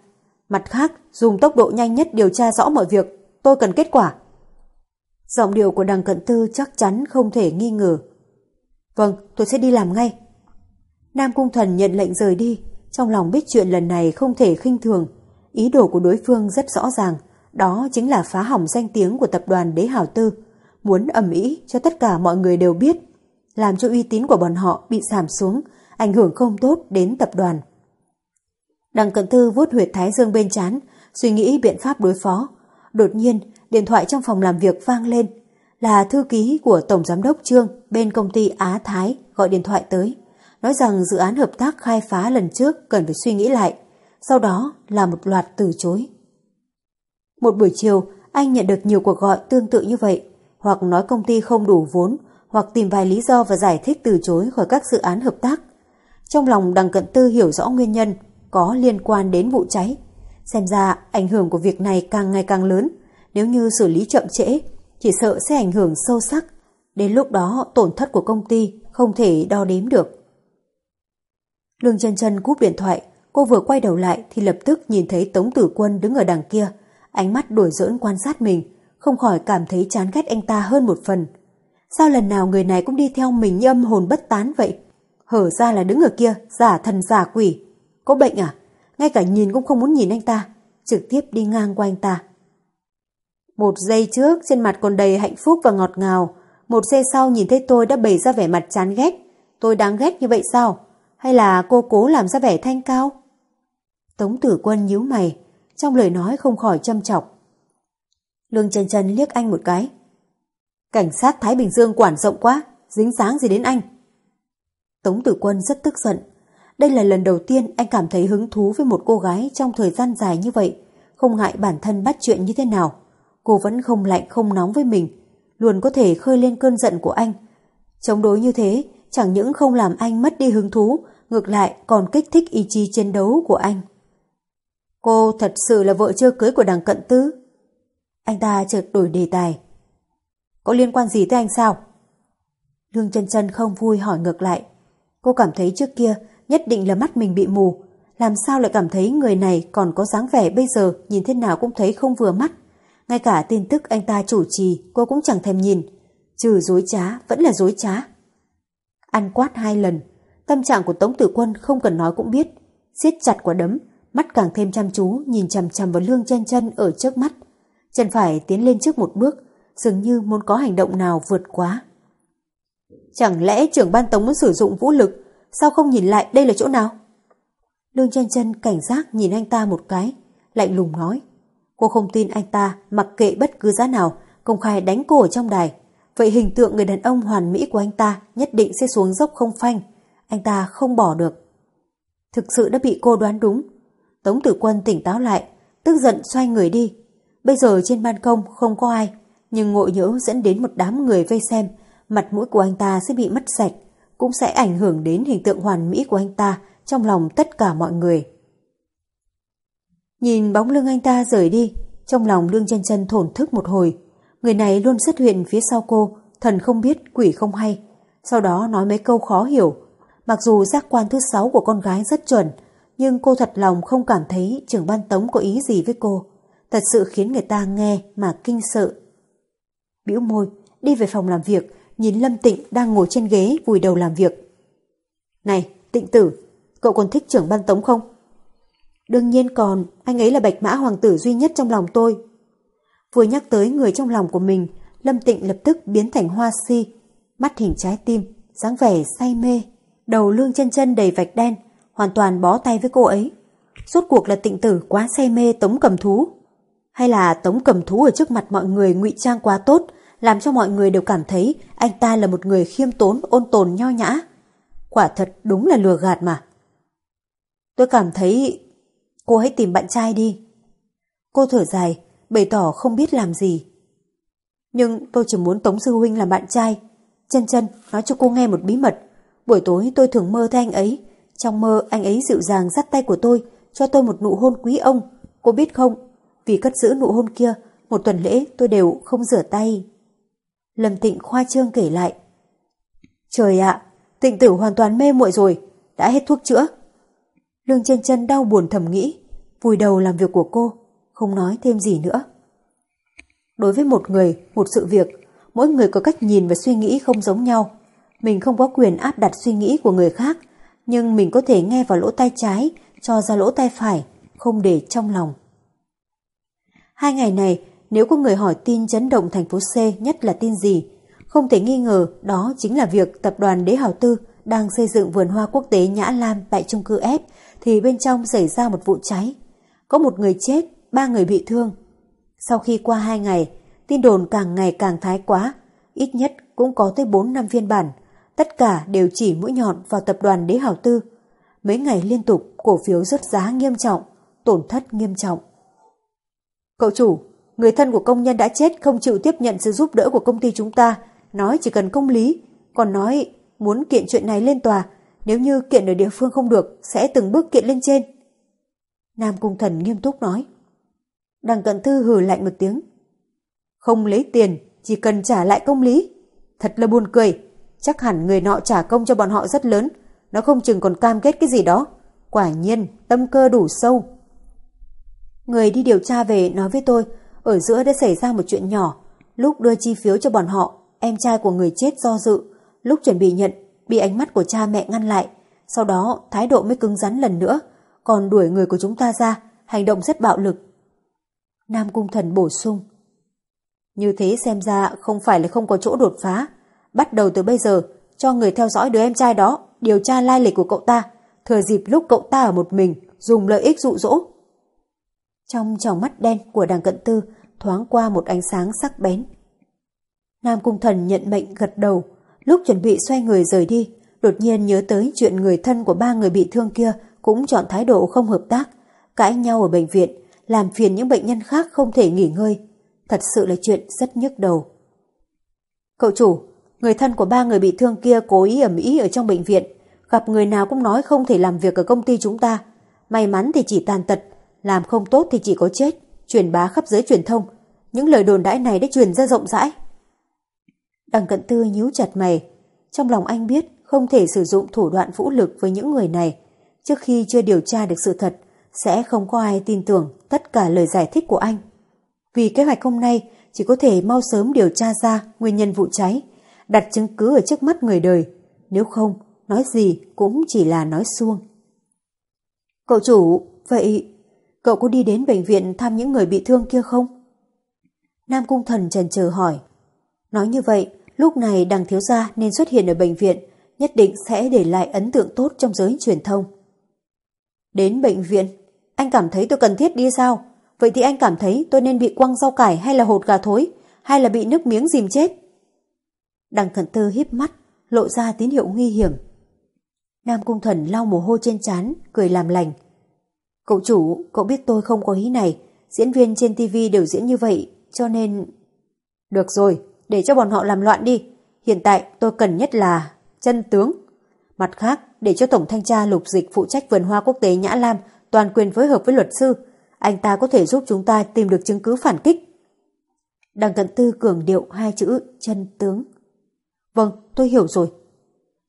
Mặt khác, dùng tốc độ nhanh nhất điều tra rõ mọi việc. Tôi cần kết quả. Giọng điệu của đằng cận tư chắc chắn không thể nghi ngờ. Vâng, tôi sẽ đi làm ngay. Nam Cung Thần nhận lệnh rời đi, trong lòng biết chuyện lần này không thể khinh thường. Ý đồ của đối phương rất rõ ràng, đó chính là phá hỏng danh tiếng của tập đoàn Đế Hảo Tư, muốn ẩm ý cho tất cả mọi người đều biết, làm cho uy tín của bọn họ bị giảm xuống, ảnh hưởng không tốt đến tập đoàn. Đằng cận tư vuốt huyệt thái dương bên chán, suy nghĩ biện pháp đối phó. Đột nhiên, điện thoại trong phòng làm việc vang lên. Là thư ký của Tổng Giám đốc Trương bên công ty Á Thái gọi điện thoại tới. Nói rằng dự án hợp tác khai phá lần trước cần phải suy nghĩ lại. Sau đó là một loạt từ chối. Một buổi chiều, anh nhận được nhiều cuộc gọi tương tự như vậy. Hoặc nói công ty không đủ vốn, hoặc tìm vài lý do và giải thích từ chối khỏi các dự án hợp tác. Trong lòng đằng cận tư hiểu rõ nguyên nhân có liên quan đến vụ cháy. Xem ra ảnh hưởng của việc này càng ngày càng lớn, nếu như xử lý chậm trễ, chỉ sợ sẽ ảnh hưởng sâu sắc. Đến lúc đó tổn thất của công ty không thể đo đếm được. Lương chân chân cúp điện thoại, cô vừa quay đầu lại thì lập tức nhìn thấy Tống Tử Quân đứng ở đằng kia, ánh mắt đuổi giỡn quan sát mình, không khỏi cảm thấy chán ghét anh ta hơn một phần. Sao lần nào người này cũng đi theo mình như âm hồn bất tán vậy? Hở ra là đứng ở kia, giả thần giả quỷ. Có bệnh à? Ngay cả nhìn cũng không muốn nhìn anh ta, trực tiếp đi ngang qua anh ta. Một giây trước trên mặt còn đầy hạnh phúc và ngọt ngào, một giây sau nhìn thấy tôi đã bày ra vẻ mặt chán ghét. Tôi đáng ghét như vậy sao? Hay là cô cố làm ra vẻ thanh cao? Tống tử quân nhíu mày, trong lời nói không khỏi châm chọc. Lương chân chân liếc anh một cái. Cảnh sát Thái Bình Dương quản rộng quá, dính dáng gì đến anh? Tống tử quân rất tức giận. Đây là lần đầu tiên anh cảm thấy hứng thú với một cô gái trong thời gian dài như vậy, không ngại bản thân bắt chuyện như thế nào. Cô vẫn không lạnh không nóng với mình, luôn có thể khơi lên cơn giận của anh. Chống đối như thế, chẳng những không làm anh mất đi hứng thú, ngược lại còn kích thích ý chí chiến đấu của anh. Cô thật sự là vợ chưa cưới của đằng cận tứ. Anh ta chợt đổi đề tài. Có liên quan gì tới anh sao? Lương chân chân không vui hỏi ngược lại. Cô cảm thấy trước kia nhất định là mắt mình bị mù. Làm sao lại cảm thấy người này còn có dáng vẻ bây giờ nhìn thế nào cũng thấy không vừa mắt. Ngay cả tin tức anh ta chủ trì, cô cũng chẳng thèm nhìn. Trừ dối trá, vẫn là dối trá. Ăn quát hai lần. Tâm trạng của Tống Tử Quân không cần nói cũng biết. siết chặt quả đấm, mắt càng thêm chăm chú nhìn chằm chằm vào lương chân chân ở trước mắt. Chân phải tiến lên trước một bước, dường như muốn có hành động nào vượt quá. Chẳng lẽ trưởng ban tống muốn sử dụng vũ lực, sao không nhìn lại đây là chỗ nào? Lương chân chân cảnh giác nhìn anh ta một cái, lạnh lùng nói. Cô không tin anh ta mặc kệ bất cứ giá nào, công khai đánh cô ở trong đài. Vậy hình tượng người đàn ông hoàn mỹ của anh ta nhất định sẽ xuống dốc không phanh. Anh ta không bỏ được. Thực sự đã bị cô đoán đúng. Tống tử quân tỉnh táo lại, tức giận xoay người đi. Bây giờ trên ban công không có ai, nhưng ngộ nhỡ dẫn đến một đám người vây xem, mặt mũi của anh ta sẽ bị mất sạch, cũng sẽ ảnh hưởng đến hình tượng hoàn mỹ của anh ta trong lòng tất cả mọi người. Nhìn bóng lưng anh ta rời đi, trong lòng Lương chân chân thổn thức một hồi. Người này luôn xuất hiện phía sau cô, thần không biết, quỷ không hay. Sau đó nói mấy câu khó hiểu. Mặc dù giác quan thứ sáu của con gái rất chuẩn, nhưng cô thật lòng không cảm thấy trưởng ban tống có ý gì với cô. Thật sự khiến người ta nghe mà kinh sợ. bĩu môi, đi về phòng làm việc, nhìn Lâm Tịnh đang ngồi trên ghế vùi đầu làm việc. Này, Tịnh tử, cậu còn thích trưởng ban tống không? Đương nhiên còn, anh ấy là bạch mã hoàng tử duy nhất trong lòng tôi. Vừa nhắc tới người trong lòng của mình, Lâm Tịnh lập tức biến thành hoa si, mắt hình trái tim, dáng vẻ say mê, đầu lương chân chân đầy vạch đen, hoàn toàn bó tay với cô ấy. Rốt cuộc là tịnh tử quá say mê tống cầm thú. Hay là tống cầm thú ở trước mặt mọi người ngụy trang quá tốt, làm cho mọi người đều cảm thấy anh ta là một người khiêm tốn ôn tồn nho nhã. Quả thật đúng là lừa gạt mà. Tôi cảm thấy cô hãy tìm bạn trai đi. Cô thở dài, bày tỏ không biết làm gì. Nhưng tôi chỉ muốn Tống Sư Huynh làm bạn trai. Chân chân nói cho cô nghe một bí mật. Buổi tối tôi thường mơ thấy anh ấy. Trong mơ anh ấy dịu dàng dắt tay của tôi, cho tôi một nụ hôn quý ông. Cô biết không, vì cất giữ nụ hôn kia, một tuần lễ tôi đều không rửa tay. Lâm Tịnh khoa trương kể lại. Trời ạ, tịnh tử hoàn toàn mê muội rồi, đã hết thuốc chữa. Lương chân chân đau buồn thầm nghĩ, vùi đầu làm việc của cô, không nói thêm gì nữa. Đối với một người, một sự việc, mỗi người có cách nhìn và suy nghĩ không giống nhau. Mình không có quyền áp đặt suy nghĩ của người khác, nhưng mình có thể nghe vào lỗ tai trái, cho ra lỗ tai phải, không để trong lòng. Hai ngày này, nếu có người hỏi tin chấn động thành phố C nhất là tin gì, không thể nghi ngờ đó chính là việc tập đoàn Đế Hào Tư đang xây dựng vườn hoa quốc tế Nhã Lam tại trung cư F thì bên trong xảy ra một vụ cháy. Có một người chết, ba người bị thương. Sau khi qua hai ngày, tin đồn càng ngày càng thái quá, ít nhất cũng có tới 4 năm phiên bản. Tất cả đều chỉ mũi nhọn vào tập đoàn Đế Hào Tư. Mấy ngày liên tục, cổ phiếu rớt giá nghiêm trọng, tổn thất nghiêm trọng. Cậu chủ, người thân của công nhân đã chết không chịu tiếp nhận sự giúp đỡ của công ty chúng ta, nói chỉ cần công lý, còn nói muốn kiện chuyện này lên tòa, nếu như kiện ở địa phương không được, sẽ từng bước kiện lên trên. Nam Cung Thần nghiêm túc nói. Đằng cận thư hừ lạnh một tiếng. Không lấy tiền, chỉ cần trả lại công lý. Thật là buồn cười, chắc hẳn người nọ trả công cho bọn họ rất lớn, nó không chừng còn cam kết cái gì đó. Quả nhiên, tâm cơ đủ sâu. Người đi điều tra về nói với tôi, ở giữa đã xảy ra một chuyện nhỏ. Lúc đưa chi phiếu cho bọn họ, em trai của người chết do dự. Lúc chuẩn bị nhận, bị ánh mắt của cha mẹ ngăn lại. Sau đó, thái độ mới cứng rắn lần nữa, còn đuổi người của chúng ta ra, hành động rất bạo lực. Nam Cung Thần bổ sung. Như thế xem ra không phải là không có chỗ đột phá. Bắt đầu từ bây giờ, cho người theo dõi đứa em trai đó, điều tra lai lịch của cậu ta, thừa dịp lúc cậu ta ở một mình, dùng lợi ích dụ dỗ. Trong tròng mắt đen của đàng cận tư thoáng qua một ánh sáng sắc bén. Nam Cung Thần nhận mệnh gật đầu, lúc chuẩn bị xoay người rời đi, đột nhiên nhớ tới chuyện người thân của ba người bị thương kia cũng chọn thái độ không hợp tác, cãi nhau ở bệnh viện, làm phiền những bệnh nhân khác không thể nghỉ ngơi. Thật sự là chuyện rất nhức đầu. Cậu chủ, người thân của ba người bị thương kia cố ý ẩm ý ở trong bệnh viện, gặp người nào cũng nói không thể làm việc ở công ty chúng ta. May mắn thì chỉ tàn tật, làm không tốt thì chỉ có chết, truyền bá khắp giới truyền thông. Những lời đồn đãi này đã truyền ra rộng rãi. Đằng cận tư nhíu chặt mày. Trong lòng anh biết không thể sử dụng thủ đoạn vũ lực với những người này. Trước khi chưa điều tra được sự thật, sẽ không có ai tin tưởng tất cả lời giải thích của anh. Vì kế hoạch hôm nay chỉ có thể mau sớm điều tra ra nguyên nhân vụ cháy, đặt chứng cứ ở trước mắt người đời. Nếu không, nói gì cũng chỉ là nói suông. Cậu chủ, vậy cậu có đi đến bệnh viện thăm những người bị thương kia không? Nam Cung Thần trần chờ hỏi. Nói như vậy, lúc này đằng thiếu gia nên xuất hiện ở bệnh viện, nhất định sẽ để lại ấn tượng tốt trong giới truyền thông. Đến bệnh viện, anh cảm thấy tôi cần thiết đi sao? Vậy thì anh cảm thấy tôi nên bị quăng rau cải hay là hột gà thối, hay là bị nước miếng dìm chết? Đằng cận tư híp mắt, lộ ra tín hiệu nguy hiểm. Nam Cung Thần lau mồ hôi trên trán, cười làm lành. Cậu chủ, cậu biết tôi không có ý này, diễn viên trên TV đều diễn như vậy, cho nên... Được rồi, để cho bọn họ làm loạn đi. Hiện tại tôi cần nhất là chân tướng. Mặt khác, để cho Tổng Thanh tra Lục Dịch phụ trách vườn hoa quốc tế Nhã Lam toàn quyền phối hợp với luật sư, anh ta có thể giúp chúng ta tìm được chứng cứ phản kích. Đằng cận tư cường điệu hai chữ chân tướng. Vâng, tôi hiểu rồi.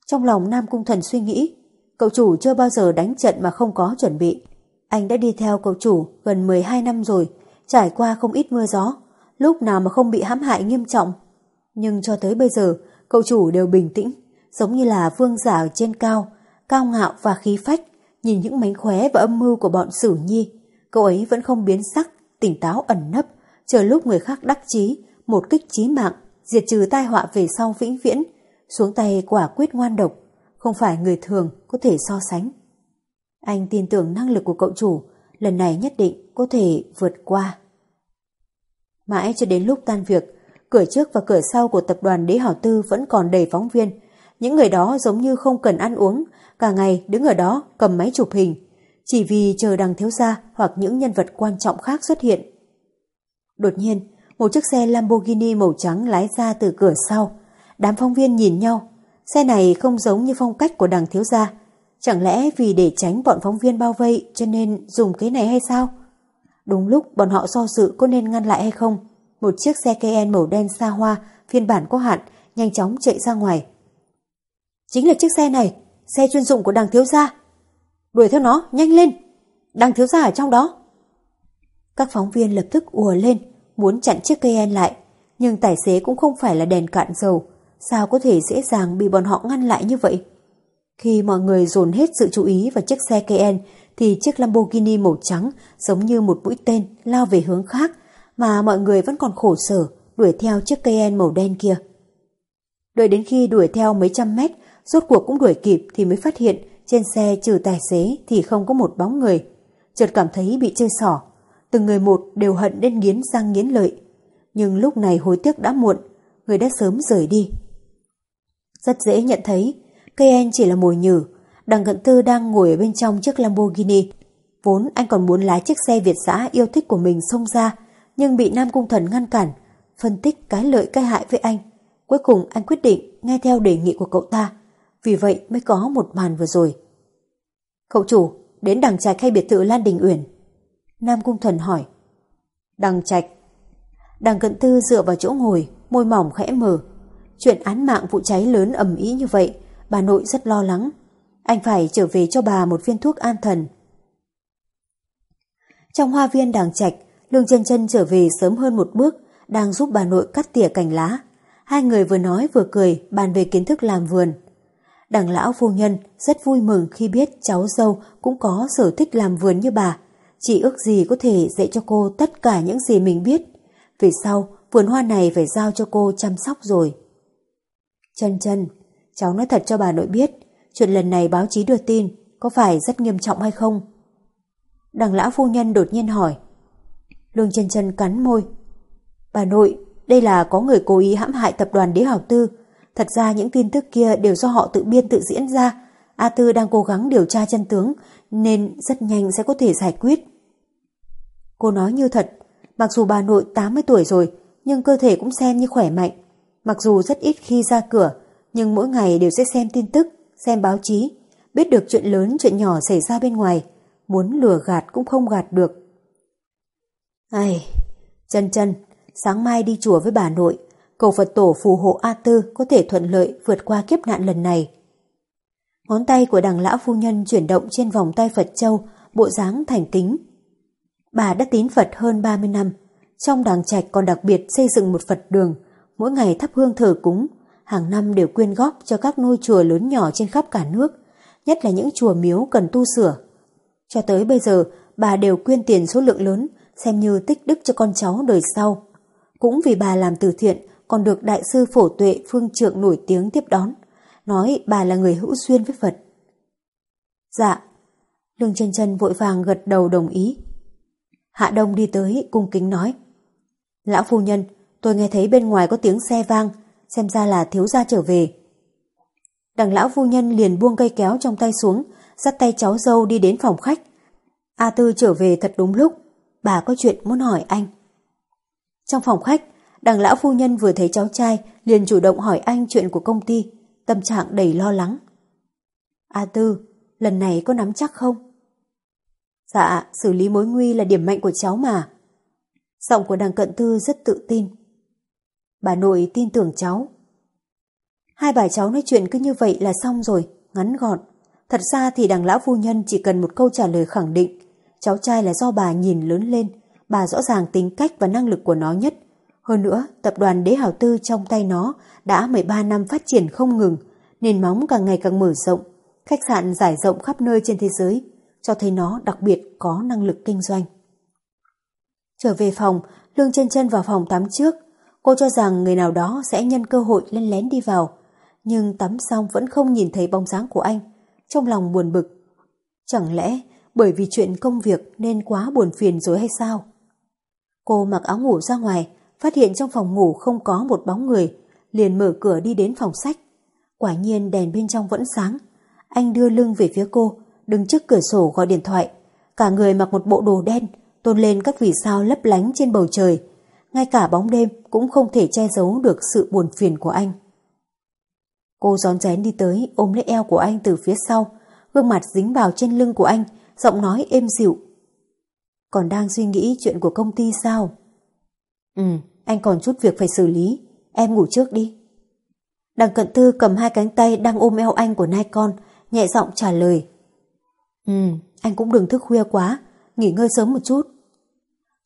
Trong lòng Nam Cung Thần suy nghĩ, cậu chủ chưa bao giờ đánh trận mà không có chuẩn bị. Anh đã đi theo cậu chủ gần 12 năm rồi, trải qua không ít mưa gió, lúc nào mà không bị hãm hại nghiêm trọng. Nhưng cho tới bây giờ, cậu chủ đều bình tĩnh, giống như là vương giả ở trên cao, cao ngạo và khí phách, nhìn những mánh khóe và âm mưu của bọn Sử Nhi. Cậu ấy vẫn không biến sắc, tỉnh táo ẩn nấp, chờ lúc người khác đắc chí, một kích chí mạng, diệt trừ tai họa về sau vĩnh viễn, xuống tay quả quyết ngoan độc, không phải người thường có thể so sánh. Anh tin tưởng năng lực của cậu chủ, lần này nhất định có thể vượt qua. Mãi cho đến lúc tan việc, cửa trước và cửa sau của tập đoàn Đế Hảo Tư vẫn còn đầy phóng viên. Những người đó giống như không cần ăn uống, cả ngày đứng ở đó cầm máy chụp hình, chỉ vì chờ đằng thiếu gia hoặc những nhân vật quan trọng khác xuất hiện. Đột nhiên, một chiếc xe Lamborghini màu trắng lái ra từ cửa sau. Đám phóng viên nhìn nhau. Xe này không giống như phong cách của đằng thiếu gia. Chẳng lẽ vì để tránh bọn phóng viên bao vây cho nên dùng cái này hay sao? Đúng lúc bọn họ do dự có nên ngăn lại hay không, một chiếc xe KN màu đen xa hoa, phiên bản có hạn, nhanh chóng chạy ra ngoài. Chính là chiếc xe này, xe chuyên dụng của đằng thiếu gia. Đuổi theo nó, nhanh lên. Đằng thiếu gia ở trong đó. Các phóng viên lập tức ùa lên, muốn chặn chiếc cây en lại, nhưng tài xế cũng không phải là đèn cạn dầu, sao có thể dễ dàng bị bọn họ ngăn lại như vậy? Khi mọi người dồn hết sự chú ý vào chiếc xe Cayenne thì chiếc Lamborghini màu trắng giống như một mũi tên lao về hướng khác mà mọi người vẫn còn khổ sở đuổi theo chiếc Cayenne màu đen kia. Đợi đến khi đuổi theo mấy trăm mét, rốt cuộc cũng đuổi kịp thì mới phát hiện trên xe trừ tài xế thì không có một bóng người. Chợt cảm thấy bị chơi xỏ, từng người một đều hận đến nghiến răng nghiến lợi. Nhưng lúc này hối tiếc đã muộn, người đã sớm rời đi. Rất dễ nhận thấy, Cayenne chỉ là mồi nhử, đằng cận tư đang ngồi ở bên trong chiếc Lamborghini. Vốn anh còn muốn lái chiếc xe Việt giã yêu thích của mình xông ra, nhưng bị Nam Cung Thần ngăn cản, phân tích cái lợi cái hại với anh. Cuối cùng anh quyết định nghe theo đề nghị của cậu ta, vì vậy mới có một màn vừa rồi. Cậu chủ, đến đằng trạch hay biệt thự Lan Đình Uyển? Nam Cung Thần hỏi. Đằng trạch. Đằng cận tư dựa vào chỗ ngồi, môi mỏng khẽ mở. Chuyện án mạng vụ cháy lớn ầm ĩ như vậy, bà nội rất lo lắng. Anh phải trở về cho bà một viên thuốc an thần. Trong hoa viên đằng trạch, Lương chân chân trở về sớm hơn một bước, đang giúp bà nội cắt tỉa cành lá. Hai người vừa nói vừa cười, bàn về kiến thức làm vườn. Đằng lão phu nhân rất vui mừng khi biết cháu dâu cũng có sở thích làm vườn như bà. Chỉ ước gì có thể dạy cho cô tất cả những gì mình biết. Về sau, vườn hoa này phải giao cho cô chăm sóc rồi. Chân chân, cháu nói thật cho bà nội biết, chuyện lần này báo chí đưa tin có phải rất nghiêm trọng hay không? Đằng lão phu nhân đột nhiên hỏi. Lương chân chân cắn môi. Bà nội, đây là có người cố ý hãm hại tập đoàn Đế Hảo Tư. Thật ra những tin tức kia đều do họ tự biên tự diễn ra. A Tư đang cố gắng điều tra chân tướng, nên rất nhanh sẽ có thể giải quyết. Cô nói như thật, mặc dù bà nội 80 tuổi rồi, nhưng cơ thể cũng xem như khỏe mạnh. Mặc dù rất ít khi ra cửa, nhưng mỗi ngày đều sẽ xem tin tức, xem báo chí, biết được chuyện lớn chuyện nhỏ xảy ra bên ngoài. Muốn lừa gạt cũng không gạt được. Ai, chân chân, sáng mai đi chùa với bà nội, cầu Phật tổ phù hộ A Tư có thể thuận lợi vượt qua kiếp nạn lần này. Ngón tay của đằng lão phu nhân chuyển động trên vòng tay Phật Châu, bộ dáng thành kính. Bà đã tín Phật hơn 30 năm, trong đàng trạch còn đặc biệt xây dựng một Phật đường, mỗi ngày thắp hương thờ cúng, hàng năm đều quyên góp cho các ngôi chùa lớn nhỏ trên khắp cả nước, nhất là những chùa miếu cần tu sửa. Cho tới bây giờ, bà đều quyên tiền số lượng lớn, xem như tích đức cho con cháu đời sau. Cũng vì bà làm từ thiện, còn được đại sư phổ tuệ phương trượng nổi tiếng tiếp đón, nói bà là người hữu duyên với Phật. Dạ, Lương chân chân vội vàng gật đầu đồng ý. Hạ Đông đi tới cung kính nói. Lão phu nhân, tôi nghe thấy bên ngoài có tiếng xe vang, xem ra là thiếu gia trở về. Đằng lão phu nhân liền buông cây kéo trong tay xuống, dắt tay cháu dâu đi đến phòng khách. A Tư trở về thật đúng lúc, bà có chuyện muốn hỏi anh. Trong phòng khách, đằng lão phu nhân vừa thấy cháu trai liền chủ động hỏi anh chuyện của công ty, tâm trạng đầy lo lắng. A Tư, lần này có nắm chắc không? Dạ, xử lý mối nguy là điểm mạnh của cháu mà. Giọng của đằng cận thư rất tự tin. Bà nội tin tưởng cháu. Hai bà cháu nói chuyện cứ như vậy là xong rồi, ngắn gọn. Thật ra thì đằng lão phu nhân chỉ cần một câu trả lời khẳng định. Cháu trai là do bà nhìn lớn lên, bà rõ ràng tính cách và năng lực của nó nhất. Hơn nữa, tập đoàn Đế Hảo Tư trong tay nó đã 13 năm phát triển không ngừng, nền móng càng ngày càng mở rộng, khách sạn giải rộng khắp nơi trên thế giới, cho thấy nó đặc biệt có năng lực kinh doanh. Trở về phòng, Lương chân chân vào phòng tắm trước. Cô cho rằng người nào đó sẽ nhân cơ hội lên lén đi vào. Nhưng tắm xong vẫn không nhìn thấy bóng dáng của anh. Trong lòng buồn bực. Chẳng lẽ bởi vì chuyện công việc nên quá buồn phiền rồi hay sao? Cô mặc áo ngủ ra ngoài, phát hiện trong phòng ngủ không có một bóng người, liền mở cửa đi đến phòng sách. Quả nhiên đèn bên trong vẫn sáng. Anh đưa lưng về phía cô, đứng trước cửa sổ gọi điện thoại. Cả người mặc một bộ đồ đen, tôn lên các vì sao lấp lánh trên bầu trời. Ngay cả bóng đêm cũng không thể che giấu được sự buồn phiền của anh. Cô gión rén đi tới ôm lấy eo của anh từ phía sau, gương mặt dính vào trên lưng của anh, giọng nói êm dịu. Còn đang suy nghĩ chuyện của công ty sao? Ừ, anh còn chút việc phải xử lý, em ngủ trước đi. Đằng cận tư cầm hai cánh tay đang ôm eo anh của nai con, nhẹ giọng trả lời. Ừ, anh cũng đừng thức khuya quá, nghỉ ngơi sớm một chút.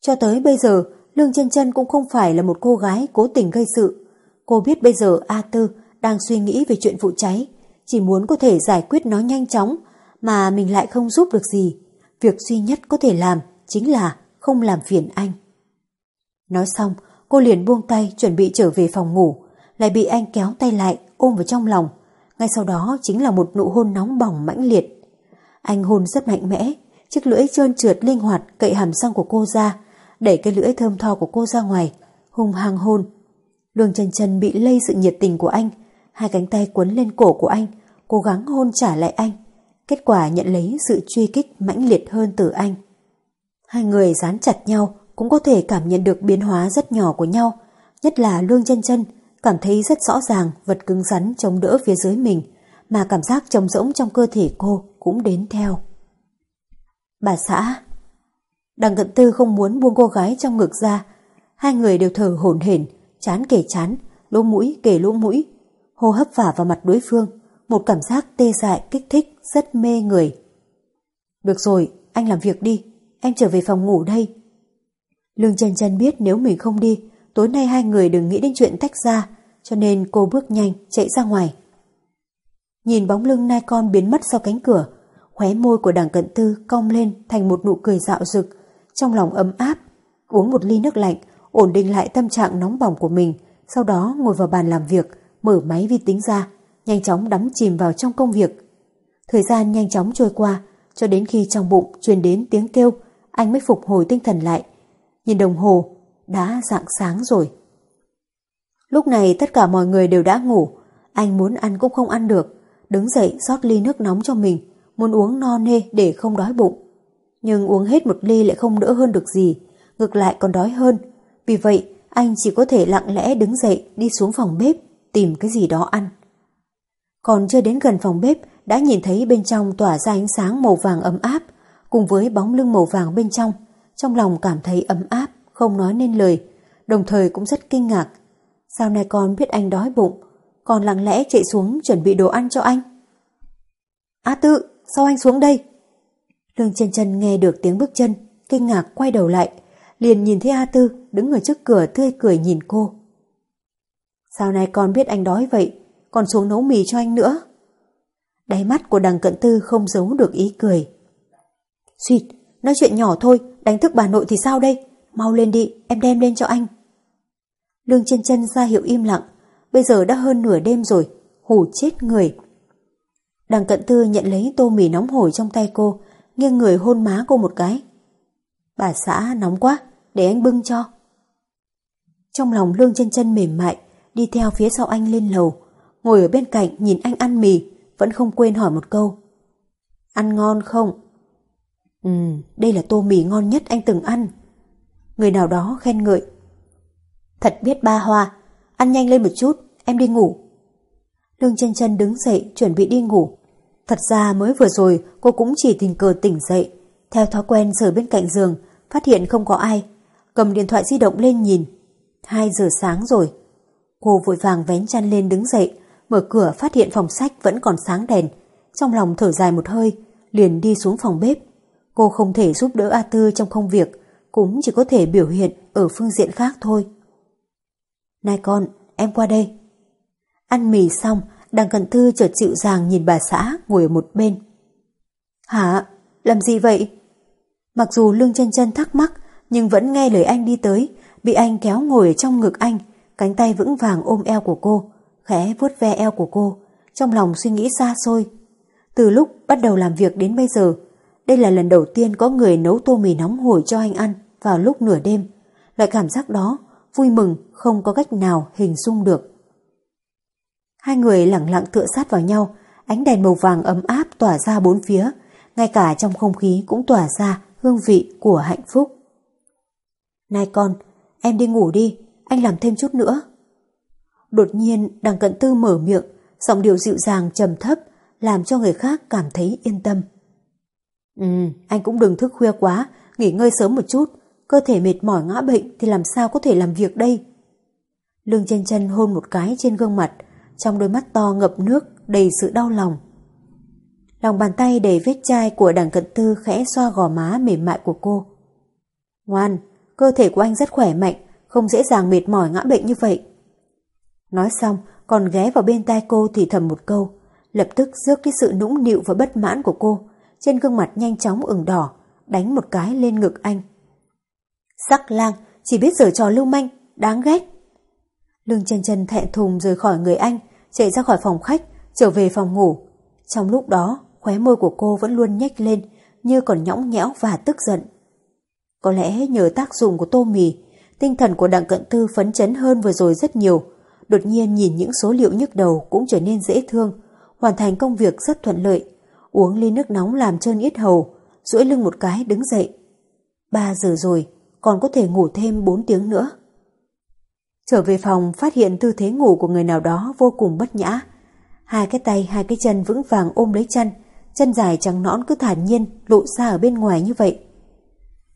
Cho tới bây giờ, Lương chân chân cũng không phải là một cô gái cố tình gây sự. Cô biết bây giờ A Tư đang suy nghĩ về chuyện vụ cháy, chỉ muốn có thể giải quyết nó nhanh chóng, mà mình lại không giúp được gì. Việc duy nhất có thể làm chính là không làm phiền anh. Nói xong, cô liền buông tay chuẩn bị trở về phòng ngủ, lại bị anh kéo tay lại ôm vào trong lòng. Ngay sau đó chính là một nụ hôn nóng bỏng mãnh liệt. Anh hôn rất mạnh mẽ, chiếc lưỡi trơn trượt linh hoạt cậy hàm răng của cô ra, đẩy cái lưỡi thơm tho của cô ra ngoài, hung hăng hôn. lương chân chân bị lây sự nhiệt tình của anh, hai cánh tay quấn lên cổ của anh, cố gắng hôn trả lại anh. Kết quả nhận lấy sự truy kích mãnh liệt hơn từ anh. Hai người dán chặt nhau cũng có thể cảm nhận được biến hóa rất nhỏ của nhau, nhất là Lương chân chân cảm thấy rất rõ ràng vật cứng rắn chống đỡ phía dưới mình, mà cảm giác trống rỗng trong cơ thể cô cũng đến theo. Bà xã Đằng cận tư không muốn buông cô gái trong ngực ra, hai người đều thở hổn hển, chán kể chán, lỗ mũi kể lỗ mũi, hô hấp phả vào mặt đối phương, một cảm giác tê dại kích thích rất mê người. Được rồi, anh làm việc đi, em trở về phòng ngủ đây. Lương chân chân biết nếu mình không đi, tối nay hai người đừng nghĩ đến chuyện tách ra, cho nên cô bước nhanh chạy ra ngoài. Nhìn bóng lưng nai con biến mất sau cánh cửa, khóe môi của đằng cận tư cong lên thành một nụ cười dạo rực, trong lòng ấm áp, uống một ly nước lạnh, ổn định lại tâm trạng nóng bỏng của mình, sau đó ngồi vào bàn làm việc, mở máy vi tính ra, nhanh chóng đắm chìm vào trong công việc. Thời gian nhanh chóng trôi qua, cho đến khi trong bụng truyền đến tiếng kêu, anh mới phục hồi tinh thần lại. Nhìn đồng hồ, đã dạng sáng rồi. Lúc này tất cả mọi người đều đã ngủ, anh muốn ăn cũng không ăn được, đứng dậy rót ly nước nóng cho mình, muốn uống no nê để không đói bụng. Nhưng uống hết một ly lại không đỡ hơn được gì, ngược lại còn đói hơn. Vì vậy, anh chỉ có thể lặng lẽ đứng dậy đi xuống phòng bếp, tìm cái gì đó ăn. Còn chưa đến gần phòng bếp, đã nhìn thấy bên trong tỏa ra ánh sáng màu vàng ấm áp, cùng với bóng lưng màu vàng bên trong, trong lòng cảm thấy ấm áp, không nói nên lời, đồng thời cũng rất kinh ngạc. Sao này con biết anh đói bụng, còn lặng lẽ chạy xuống chuẩn bị đồ ăn cho anh? Á tự, sao anh xuống đây? Lương chân chân nghe được tiếng bước chân, kinh ngạc quay đầu lại, liền nhìn thấy A Tư đứng ở trước cửa tươi cười nhìn cô. Sao này con biết anh đói vậy, còn xuống nấu mì cho anh nữa? Đáy mắt của đằng cận tư không giấu được ý cười. Xuyệt, nói chuyện nhỏ thôi, đánh thức bà nội thì sao đây? Mau lên đi, em đem lên cho anh. Lương chân chân ra hiệu im lặng, bây giờ đã hơn nửa đêm rồi, hủ chết người. Đằng cận tư nhận lấy tô mì nóng hổi trong tay cô, nghiêng người hôn má cô một cái. Bà xã nóng quá, để anh bưng cho. Trong lòng lương chân chân mềm mại, đi theo phía sau anh lên lầu, ngồi ở bên cạnh nhìn anh ăn mì, vẫn không quên hỏi một câu. Ăn ngon không? Ừ, đây là tô mì ngon nhất anh từng ăn. Người nào đó khen ngợi. Thật biết ba hoa, ăn nhanh lên một chút, em đi ngủ. Lương chân chân đứng dậy chuẩn bị đi ngủ. Thật ra mới vừa rồi cô cũng chỉ tình cờ tỉnh dậy. Theo thói quen rời bên cạnh giường, phát hiện không có ai. Cầm điện thoại di động lên nhìn. 2 giờ sáng rồi. Cô vội vàng vén chăn lên đứng dậy, mở cửa phát hiện phòng sách vẫn còn sáng đèn. Trong lòng thở dài một hơi, liền đi xuống phòng bếp. Cô không thể giúp đỡ A Tư trong công việc, cũng chỉ có thể biểu hiện ở phương diện khác thôi. Này con, em qua đây. Ăn mì xong, đằng cận thư chợt dịu dàng nhìn bà xã ngồi ở một bên. Hả? Làm gì vậy? Mặc dù lương chân chân thắc mắc, nhưng vẫn nghe lời anh đi tới, bị anh kéo ngồi ở trong ngực anh, cánh tay vững vàng ôm eo của cô, khẽ vuốt ve eo của cô, trong lòng suy nghĩ xa xôi. Từ lúc bắt đầu làm việc đến bây giờ, đây là lần đầu tiên có người nấu tô mì nóng hổi cho anh ăn vào lúc nửa đêm. Loại cảm giác đó, vui mừng không có cách nào hình dung được. Hai người lặng lặng tựa sát vào nhau, ánh đèn màu vàng ấm áp tỏa ra bốn phía, ngay cả trong không khí cũng tỏa ra hương vị của hạnh phúc. Này con, em đi ngủ đi, anh làm thêm chút nữa. Đột nhiên đằng cận tư mở miệng, giọng điệu dịu dàng trầm thấp, làm cho người khác cảm thấy yên tâm. Ừ, anh cũng đừng thức khuya quá, nghỉ ngơi sớm một chút, cơ thể mệt mỏi ngã bệnh thì làm sao có thể làm việc đây. Lương chân chân hôn một cái trên gương mặt, trong đôi mắt to ngập nước đầy sự đau lòng. Lòng bàn tay đầy vết chai của đảng cận tư khẽ xoa gò má mềm mại của cô. Ngoan, cơ thể của anh rất khỏe mạnh, không dễ dàng mệt mỏi ngã bệnh như vậy. Nói xong, còn ghé vào bên tai cô thì thầm một câu, lập tức rước cái sự nũng nịu và bất mãn của cô, trên gương mặt nhanh chóng ửng đỏ, đánh một cái lên ngực anh. Sắc lang, chỉ biết giở trò lưu manh, đáng ghét. Lương chân chân thẹn thùng rời khỏi người anh, chạy ra khỏi phòng khách, trở về phòng ngủ. Trong lúc đó, khóe môi của cô vẫn luôn nhếch lên, như còn nhõng nhẽo và tức giận. Có lẽ nhờ tác dụng của tô mì, tinh thần của đặng cận tư phấn chấn hơn vừa rồi rất nhiều. Đột nhiên nhìn những số liệu nhức đầu cũng trở nên dễ thương, hoàn thành công việc rất thuận lợi. Uống ly nước nóng làm trơn ít hầu, duỗi lưng một cái đứng dậy. Ba giờ rồi, còn có thể ngủ thêm 4 tiếng nữa. Trở về phòng phát hiện tư thế ngủ của người nào đó vô cùng bất nhã. Hai cái tay, hai cái chân vững vàng ôm lấy chân, chân dài trắng nõn cứ thản nhiên lộ ra ở bên ngoài như vậy.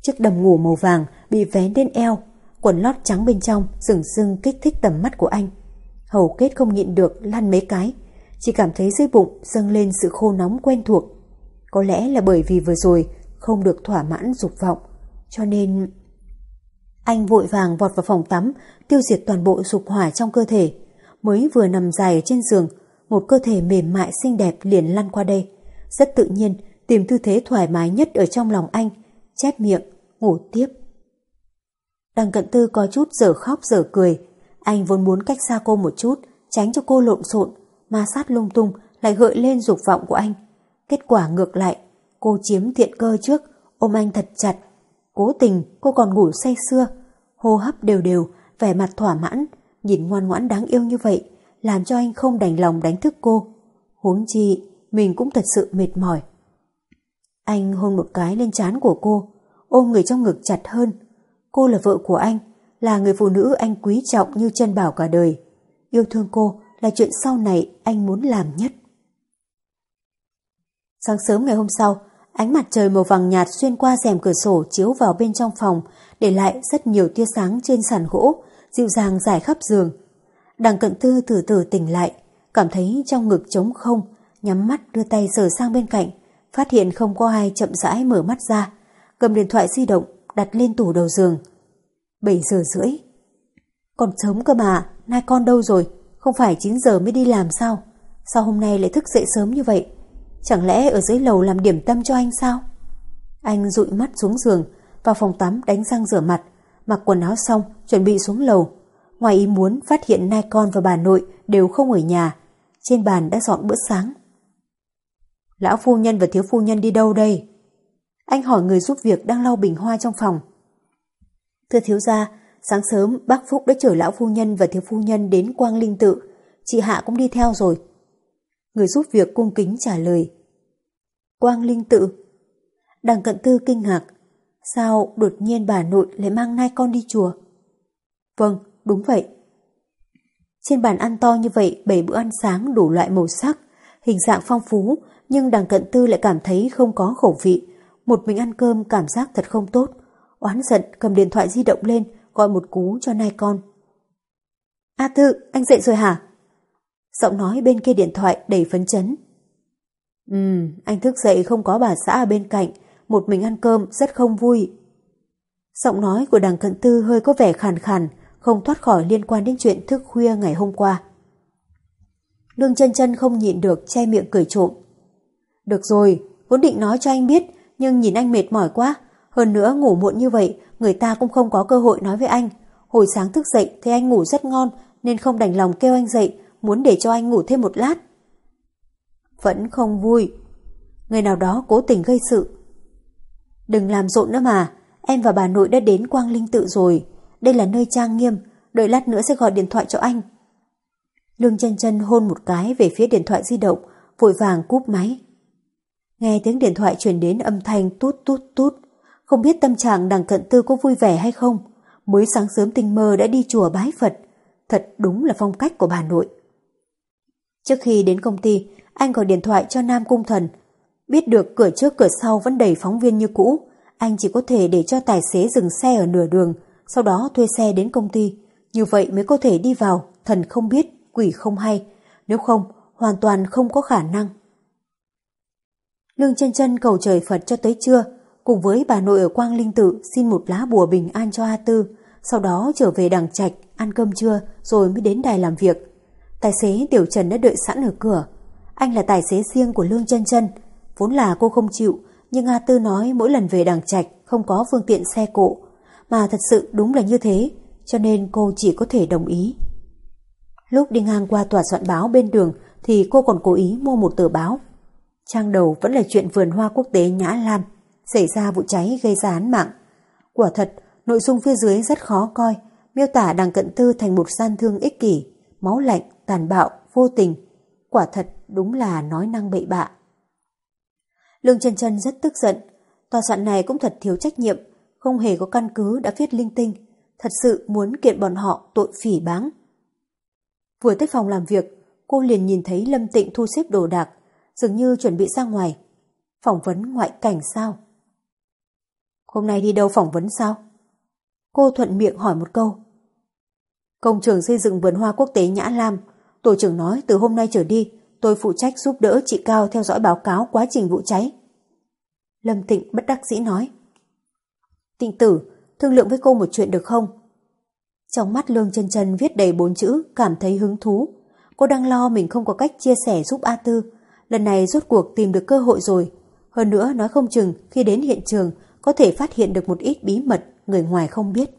Chiếc đầm ngủ màu vàng bị vén đến eo, quần lót trắng bên trong sừng sưng kích thích tầm mắt của anh. Hầu kết không nhịn được lăn mấy cái, chỉ cảm thấy dưới bụng dâng lên sự khô nóng quen thuộc. Có lẽ là bởi vì vừa rồi không được thỏa mãn dục vọng, cho nên... Anh vội vàng vọt vào phòng tắm, tiêu diệt toàn bộ dục hỏa trong cơ thể. Mới vừa nằm dài trên giường, một cơ thể mềm mại xinh đẹp liền lăn qua đây. Rất tự nhiên, tìm tư thế thoải mái nhất ở trong lòng anh, chép miệng, ngủ tiếp. Đằng cận tư có chút dở khóc dở cười. Anh vốn muốn cách xa cô một chút, tránh cho cô lộn xộn, ma sát lung tung lại gợi lên dục vọng của anh. Kết quả ngược lại, cô chiếm thiện cơ trước, ôm anh thật chặt. Cố tình cô còn ngủ say sưa, hô hấp đều đều, vẻ mặt thỏa mãn, nhìn ngoan ngoãn đáng yêu như vậy, làm cho anh không đành lòng đánh thức cô. Huống chi, mình cũng thật sự mệt mỏi. Anh hôn một cái lên trán của cô, ôm người trong ngực chặt hơn. Cô là vợ của anh, là người phụ nữ anh quý trọng như chân bảo cả đời. Yêu thương cô là chuyện sau này anh muốn làm nhất. Sáng sớm ngày hôm sau, ánh mặt trời màu vàng nhạt xuyên qua rèm cửa sổ chiếu vào bên trong phòng, để lại rất nhiều tia sáng trên sàn gỗ, dịu dàng dài khắp giường. Đằng cận tư từ từ tỉnh lại, cảm thấy trong ngực trống không, nhắm mắt đưa tay sờ sang bên cạnh, phát hiện không có ai chậm rãi mở mắt ra, cầm điện thoại di động đặt lên tủ đầu giường. 7 giờ rưỡi. Còn sớm cơ mà, nay con đâu rồi? Không phải 9 giờ mới đi làm sao? Sao hôm nay lại thức dậy sớm như vậy? Chẳng lẽ ở dưới lầu làm điểm tâm cho anh sao? Anh dụi mắt xuống giường, vào phòng tắm đánh răng rửa mặt, mặc quần áo xong, chuẩn bị xuống lầu. Ngoài ý muốn phát hiện nai con và bà nội đều không ở nhà. Trên bàn đã dọn bữa sáng. Lão phu nhân và thiếu phu nhân đi đâu đây? Anh hỏi người giúp việc đang lau bình hoa trong phòng. Thưa thiếu gia, sáng sớm bác Phúc đã chở lão phu nhân và thiếu phu nhân đến Quang Linh Tự. Chị Hạ cũng đi theo rồi. Người giúp việc cung kính trả lời. Quang Linh Tự. Đằng cận tư kinh ngạc. Sao đột nhiên bà nội lại mang nai con đi chùa? Vâng, đúng vậy. Trên bàn ăn to như vậy bảy bữa ăn sáng đủ loại màu sắc, hình dạng phong phú, nhưng đằng cận tư lại cảm thấy không có khẩu vị. Một mình ăn cơm cảm giác thật không tốt. Oán giận cầm điện thoại di động lên, gọi một cú cho nai con. A Tư, anh dậy rồi hả? Giọng nói bên kia điện thoại đầy phấn chấn. Ừm, anh thức dậy không có bà xã ở bên cạnh, một mình ăn cơm rất không vui. Giọng nói của đằng cận tư hơi có vẻ khàn khàn, không thoát khỏi liên quan đến chuyện thức khuya ngày hôm qua. Lương chân chân không nhịn được che miệng cười trộm. Được rồi, vốn định nói cho anh biết, nhưng nhìn anh mệt mỏi quá. Hơn nữa ngủ muộn như vậy, người ta cũng không có cơ hội nói với anh. Hồi sáng thức dậy thấy anh ngủ rất ngon, nên không đành lòng kêu anh dậy, muốn để cho anh ngủ thêm một lát. Vẫn không vui. Người nào đó cố tình gây sự. Đừng làm rộn nữa mà, em và bà nội đã đến Quang Linh tự rồi. Đây là nơi trang nghiêm, đợi lát nữa sẽ gọi điện thoại cho anh. Lương chân chân hôn một cái về phía điện thoại di động, vội vàng cúp máy. Nghe tiếng điện thoại truyền đến âm thanh tút tút tút. Không biết tâm trạng đằng cận tư có vui vẻ hay không. Mới sáng sớm tinh mơ đã đi chùa bái Phật. Thật đúng là phong cách của bà nội. Trước khi đến công ty, anh gọi điện thoại cho Nam Cung Thần. Biết được cửa trước cửa sau vẫn đầy phóng viên như cũ, anh chỉ có thể để cho tài xế dừng xe ở nửa đường, sau đó thuê xe đến công ty. Như vậy mới có thể đi vào, thần không biết, quỷ không hay. Nếu không, hoàn toàn không có khả năng. Lương chân chân cầu trời Phật cho tới trưa, cùng với bà nội ở Quang Linh Tự xin một lá bùa bình an cho A Tư, sau đó trở về đằng trạch, ăn cơm trưa rồi mới đến đài làm việc. Tài xế Tiểu Trần đã đợi sẵn ở cửa. Anh là tài xế riêng của Lương chân chân. Vốn là cô không chịu, nhưng A Tư nói mỗi lần về đằng trạch không có phương tiện xe cộ. Mà thật sự đúng là như thế, cho nên cô chỉ có thể đồng ý. Lúc đi ngang qua tòa soạn báo bên đường thì cô còn cố ý mua một tờ báo. Trang đầu vẫn là chuyện vườn hoa quốc tế Nhã Lam, xảy ra vụ cháy gây ra án mạng. Quả thật, nội dung phía dưới rất khó coi, miêu tả đằng cận tư thành một gian thương ích kỷ, máu lạnh, tàn bạo, vô tình. Quả thật đúng là nói năng bậy bạ. Lương chân chân rất tức giận, tòa soạn này cũng thật thiếu trách nhiệm, không hề có căn cứ đã viết linh tinh, thật sự muốn kiện bọn họ tội phỉ báng. Vừa tới phòng làm việc, cô liền nhìn thấy Lâm Tịnh thu xếp đồ đạc, dường như chuẩn bị ra ngoài. Phỏng vấn ngoại cảnh sao? Hôm nay đi đâu phỏng vấn sao? Cô thuận miệng hỏi một câu. Công trường xây dựng vườn hoa quốc tế Nhã Lam, tổ trưởng nói từ hôm nay trở đi, tôi phụ trách giúp đỡ chị Cao theo dõi báo cáo quá trình vụ cháy. Lâm Tịnh bất đắc dĩ nói. Tịnh tử, thương lượng với cô một chuyện được không? Trong mắt Lương chân chân viết đầy bốn chữ, cảm thấy hứng thú. Cô đang lo mình không có cách chia sẻ giúp A Tư. Lần này rốt cuộc tìm được cơ hội rồi. Hơn nữa nói không chừng khi đến hiện trường có thể phát hiện được một ít bí mật người ngoài không biết.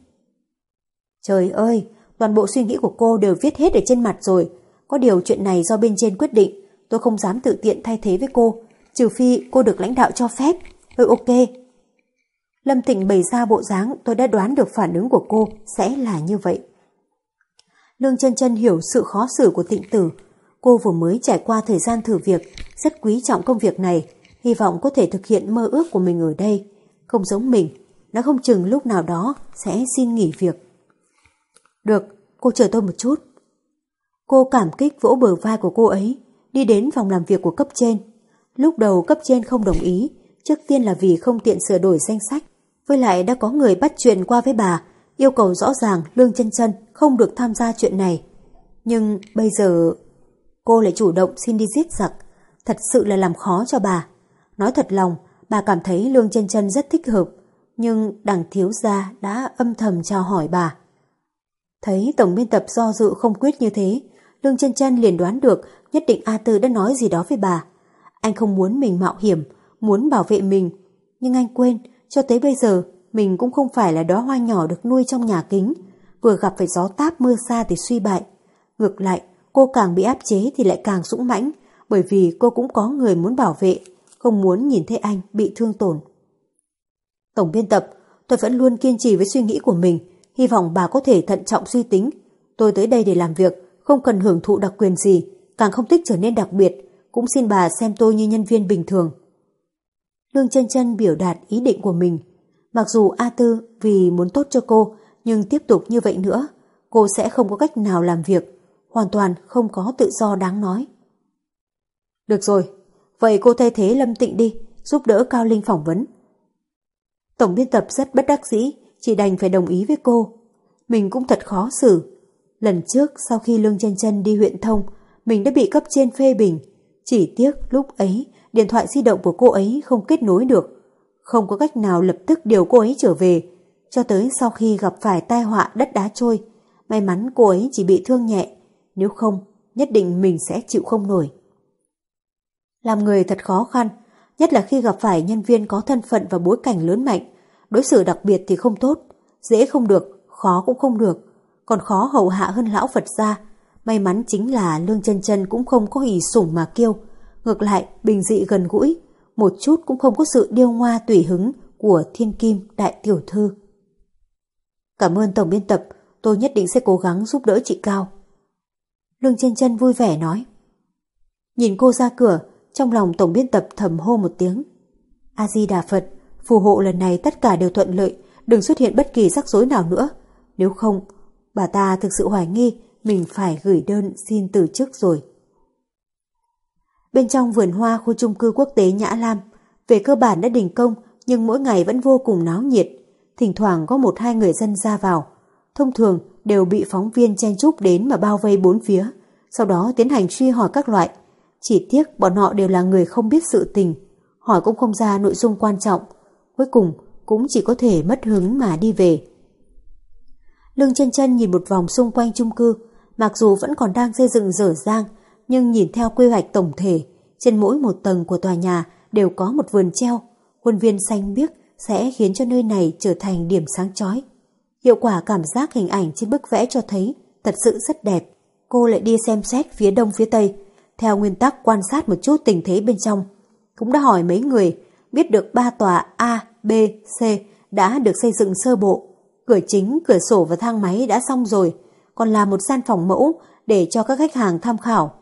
Trời ơi, toàn bộ suy nghĩ của cô đều viết hết ở trên mặt rồi. Có điều chuyện này do bên trên quyết định, tôi không dám tự tiện thay thế với cô, trừ phi cô được lãnh đạo cho phép. Ừ ok, Lâm Tịnh bày ra bộ dáng tôi đã đoán được phản ứng của cô sẽ là như vậy. Lương chân chân hiểu sự khó xử của tịnh tử. Cô vừa mới trải qua thời gian thử việc, rất quý trọng công việc này, hy vọng có thể thực hiện mơ ước của mình ở đây. Không giống mình, nó không chừng lúc nào đó sẽ xin nghỉ việc. Được, cô chờ tôi một chút. Cô cảm kích vỗ bờ vai của cô ấy, đi đến phòng làm việc của cấp trên. Lúc đầu cấp trên không đồng ý, trước tiên là vì không tiện sửa đổi danh sách. Với lại đã có người bắt chuyện qua với bà, yêu cầu rõ ràng Lương chân chân không được tham gia chuyện này. Nhưng bây giờ cô lại chủ động xin đi giết giặc, thật sự là làm khó cho bà. Nói thật lòng, bà cảm thấy Lương chân chân rất thích hợp, nhưng đằng thiếu gia đã âm thầm chào hỏi bà. Thấy tổng biên tập do dự không quyết như thế, Lương chân chân liền đoán được nhất định A Tư đã nói gì đó với bà. Anh không muốn mình mạo hiểm, muốn bảo vệ mình, nhưng anh quên cho tới bây giờ, mình cũng không phải là đóa hoa nhỏ được nuôi trong nhà kính, vừa gặp phải gió táp mưa xa thì suy bại. Ngược lại, cô càng bị áp chế thì lại càng dũng mãnh, bởi vì cô cũng có người muốn bảo vệ, không muốn nhìn thấy anh bị thương tổn. Tổng biên tập, tôi vẫn luôn kiên trì với suy nghĩ của mình, hy vọng bà có thể thận trọng suy tính. Tôi tới đây để làm việc, không cần hưởng thụ đặc quyền gì, càng không thích trở nên đặc biệt, cũng xin bà xem tôi như nhân viên bình thường. Lương chân chân biểu đạt ý định của mình. Mặc dù A Tư vì muốn tốt cho cô, nhưng tiếp tục như vậy nữa, cô sẽ không có cách nào làm việc, hoàn toàn không có tự do đáng nói. Được rồi, vậy cô thay thế Lâm Tịnh đi, giúp đỡ Cao Linh phỏng vấn. Tổng biên tập rất bất đắc dĩ, chỉ đành phải đồng ý với cô. Mình cũng thật khó xử. Lần trước sau khi Lương chân chân đi huyện thông, mình đã bị cấp trên phê bình. Chỉ tiếc lúc ấy, điện thoại di động của cô ấy không kết nối được. Không có cách nào lập tức điều cô ấy trở về. Cho tới sau khi gặp phải tai họa đất đá trôi, may mắn cô ấy chỉ bị thương nhẹ. Nếu không, nhất định mình sẽ chịu không nổi. Làm người thật khó khăn, nhất là khi gặp phải nhân viên có thân phận và bối cảnh lớn mạnh. Đối xử đặc biệt thì không tốt, dễ không được, khó cũng không được, còn khó hầu hạ hơn lão Phật gia. May mắn chính là Lương chân chân cũng không có ỷ sủng mà kêu, ngược lại bình dị gần gũi, một chút cũng không có sự điêu ngoa tùy hứng của thiên kim đại tiểu thư. Cảm ơn tổng biên tập, tôi nhất định sẽ cố gắng giúp đỡ chị Cao. Lương chân chân vui vẻ nói. Nhìn cô ra cửa, trong lòng tổng biên tập thầm hô một tiếng. A-di-đà Phật, phù hộ lần này tất cả đều thuận lợi, đừng xuất hiện bất kỳ rắc rối nào nữa. Nếu không, bà ta thực sự hoài nghi mình phải gửi đơn xin từ chức rồi. Bên trong vườn hoa khu trung cư quốc tế Nhã Lam, về cơ bản đã đình công nhưng mỗi ngày vẫn vô cùng náo nhiệt. Thỉnh thoảng có một hai người dân ra vào. Thông thường đều bị phóng viên chen chúc đến mà bao vây bốn phía, sau đó tiến hành truy hỏi các loại. Chỉ tiếc bọn họ đều là người không biết sự tình, hỏi cũng không ra nội dung quan trọng. Cuối cùng cũng chỉ có thể mất hứng mà đi về. Lương chân chân nhìn một vòng xung quanh chung cư, mặc dù vẫn còn đang xây dựng dở dang, nhưng nhìn theo quy hoạch tổng thể, trên mỗi một tầng của tòa nhà đều có một vườn treo, khuôn viên xanh biếc sẽ khiến cho nơi này trở thành điểm sáng chói. Hiệu quả cảm giác hình ảnh trên bức vẽ cho thấy thật sự rất đẹp. Cô lại đi xem xét phía đông phía tây, theo nguyên tắc quan sát một chút tình thế bên trong. Cũng đã hỏi mấy người, biết được ba tòa A, B, C đã được xây dựng sơ bộ. Cửa chính, cửa sổ và thang máy đã xong rồi, còn là một gian phòng mẫu để cho các khách hàng tham khảo.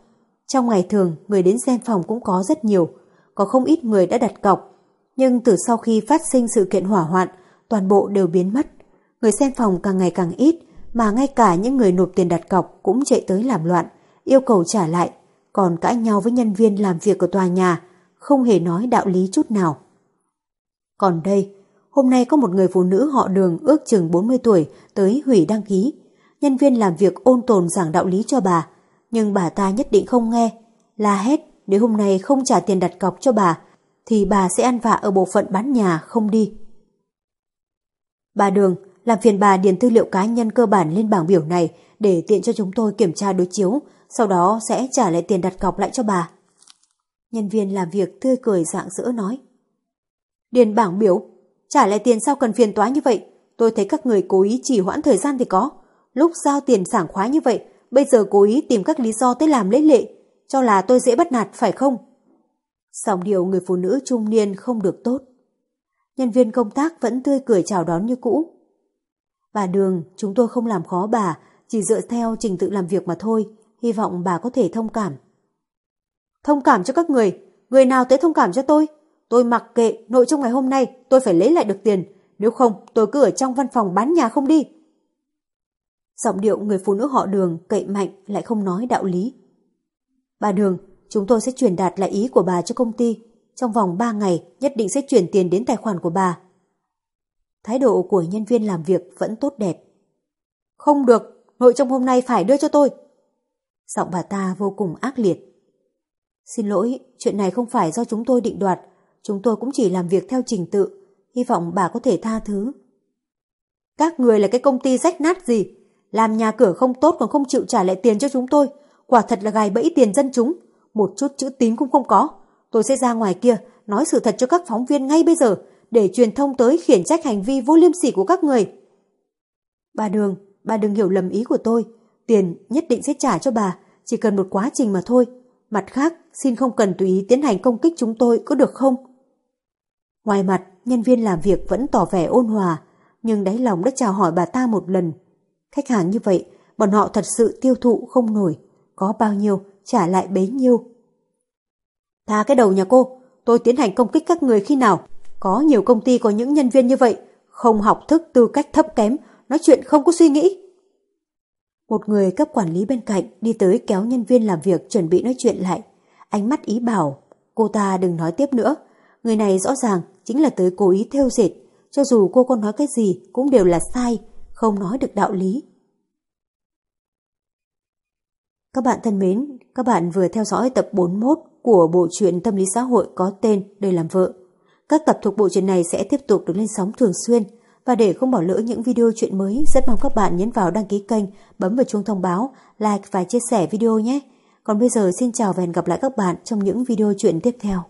Trong ngày thường, người đến xem phòng cũng có rất nhiều, có không ít người đã đặt cọc. Nhưng từ sau khi phát sinh sự kiện hỏa hoạn, toàn bộ đều biến mất. Người xem phòng càng ngày càng ít, mà ngay cả những người nộp tiền đặt cọc cũng chạy tới làm loạn, yêu cầu trả lại, còn cãi nhau với nhân viên làm việc ở tòa nhà, không hề nói đạo lý chút nào. Còn đây, hôm nay có một người phụ nữ họ đường ước chừng 40 tuổi tới hủy đăng ký. Nhân viên làm việc ôn tồn giảng đạo lý cho bà, nhưng bà ta nhất định không nghe. La hét, nếu hôm nay không trả tiền đặt cọc cho bà, thì bà sẽ ăn vạ ở bộ phận bán nhà không đi. Bà Đường, làm phiền bà điền tư liệu cá nhân cơ bản lên bảng biểu này để tiện cho chúng tôi kiểm tra đối chiếu, sau đó sẽ trả lại tiền đặt cọc lại cho bà. Nhân viên làm việc tươi cười dạng dỡ nói. Điền bảng biểu, trả lại tiền sao cần phiền toái như vậy? Tôi thấy các người cố ý chỉ hoãn thời gian thì có. Lúc giao tiền sảng khoái như vậy, bây giờ cố ý tìm các lý do tới làm lấy lệ, cho là tôi dễ bắt nạt phải không? Sòng điều người phụ nữ trung niên không được tốt. Nhân viên công tác vẫn tươi cười chào đón như cũ. Bà Đường, chúng tôi không làm khó bà, chỉ dựa theo trình tự làm việc mà thôi, hy vọng bà có thể thông cảm. Thông cảm cho các người, người nào tới thông cảm cho tôi? Tôi mặc kệ, nội trong ngày hôm nay tôi phải lấy lại được tiền, nếu không tôi cứ ở trong văn phòng bán nhà không đi. Giọng điệu người phụ nữ họ đường cậy mạnh lại không nói đạo lý. Bà Đường, chúng tôi sẽ truyền đạt lại ý của bà cho công ty. Trong vòng 3 ngày nhất định sẽ chuyển tiền đến tài khoản của bà. Thái độ của nhân viên làm việc vẫn tốt đẹp. Không được, nội trong hôm nay phải đưa cho tôi. Giọng bà ta vô cùng ác liệt. Xin lỗi, chuyện này không phải do chúng tôi định đoạt. Chúng tôi cũng chỉ làm việc theo trình tự. Hy vọng bà có thể tha thứ. Các người là cái công ty rách nát gì? Làm nhà cửa không tốt còn không chịu trả lại tiền cho chúng tôi. Quả thật là gài bẫy tiền dân chúng. Một chút chữ tín cũng không có. Tôi sẽ ra ngoài kia nói sự thật cho các phóng viên ngay bây giờ để truyền thông tới khiển trách hành vi vô liêm sỉ của các người. Bà Đường, bà đừng hiểu lầm ý của tôi. Tiền nhất định sẽ trả cho bà, chỉ cần một quá trình mà thôi. Mặt khác, xin không cần tùy ý tiến hành công kích chúng tôi có được không? Ngoài mặt, nhân viên làm việc vẫn tỏ vẻ ôn hòa, nhưng đáy lòng đã chào hỏi bà ta một lần. Khách hàng như vậy, bọn họ thật sự tiêu thụ không nổi, có bao nhiêu trả lại bấy nhiêu. Tha cái đầu nhà cô, tôi tiến hành công kích các người khi nào? Có nhiều công ty có những nhân viên như vậy, không học thức tư cách thấp kém, nói chuyện không có suy nghĩ. Một người cấp quản lý bên cạnh đi tới kéo nhân viên làm việc chuẩn bị nói chuyện lại. Ánh mắt ý bảo, cô ta đừng nói tiếp nữa. Người này rõ ràng chính là tới cố ý theo dệt. Cho dù cô có nói cái gì cũng đều là sai, không nói được đạo lý. Các bạn thân mến, các bạn vừa theo dõi tập 41 của bộ truyện tâm lý xã hội có tên Đời làm vợ. Các tập thuộc bộ truyện này sẽ tiếp tục được lên sóng thường xuyên. Và để không bỏ lỡ những video chuyện mới, rất mong các bạn nhấn vào đăng ký kênh, bấm vào chuông thông báo, like và chia sẻ video nhé. Còn bây giờ xin chào và hẹn gặp lại các bạn trong những video chuyện tiếp theo.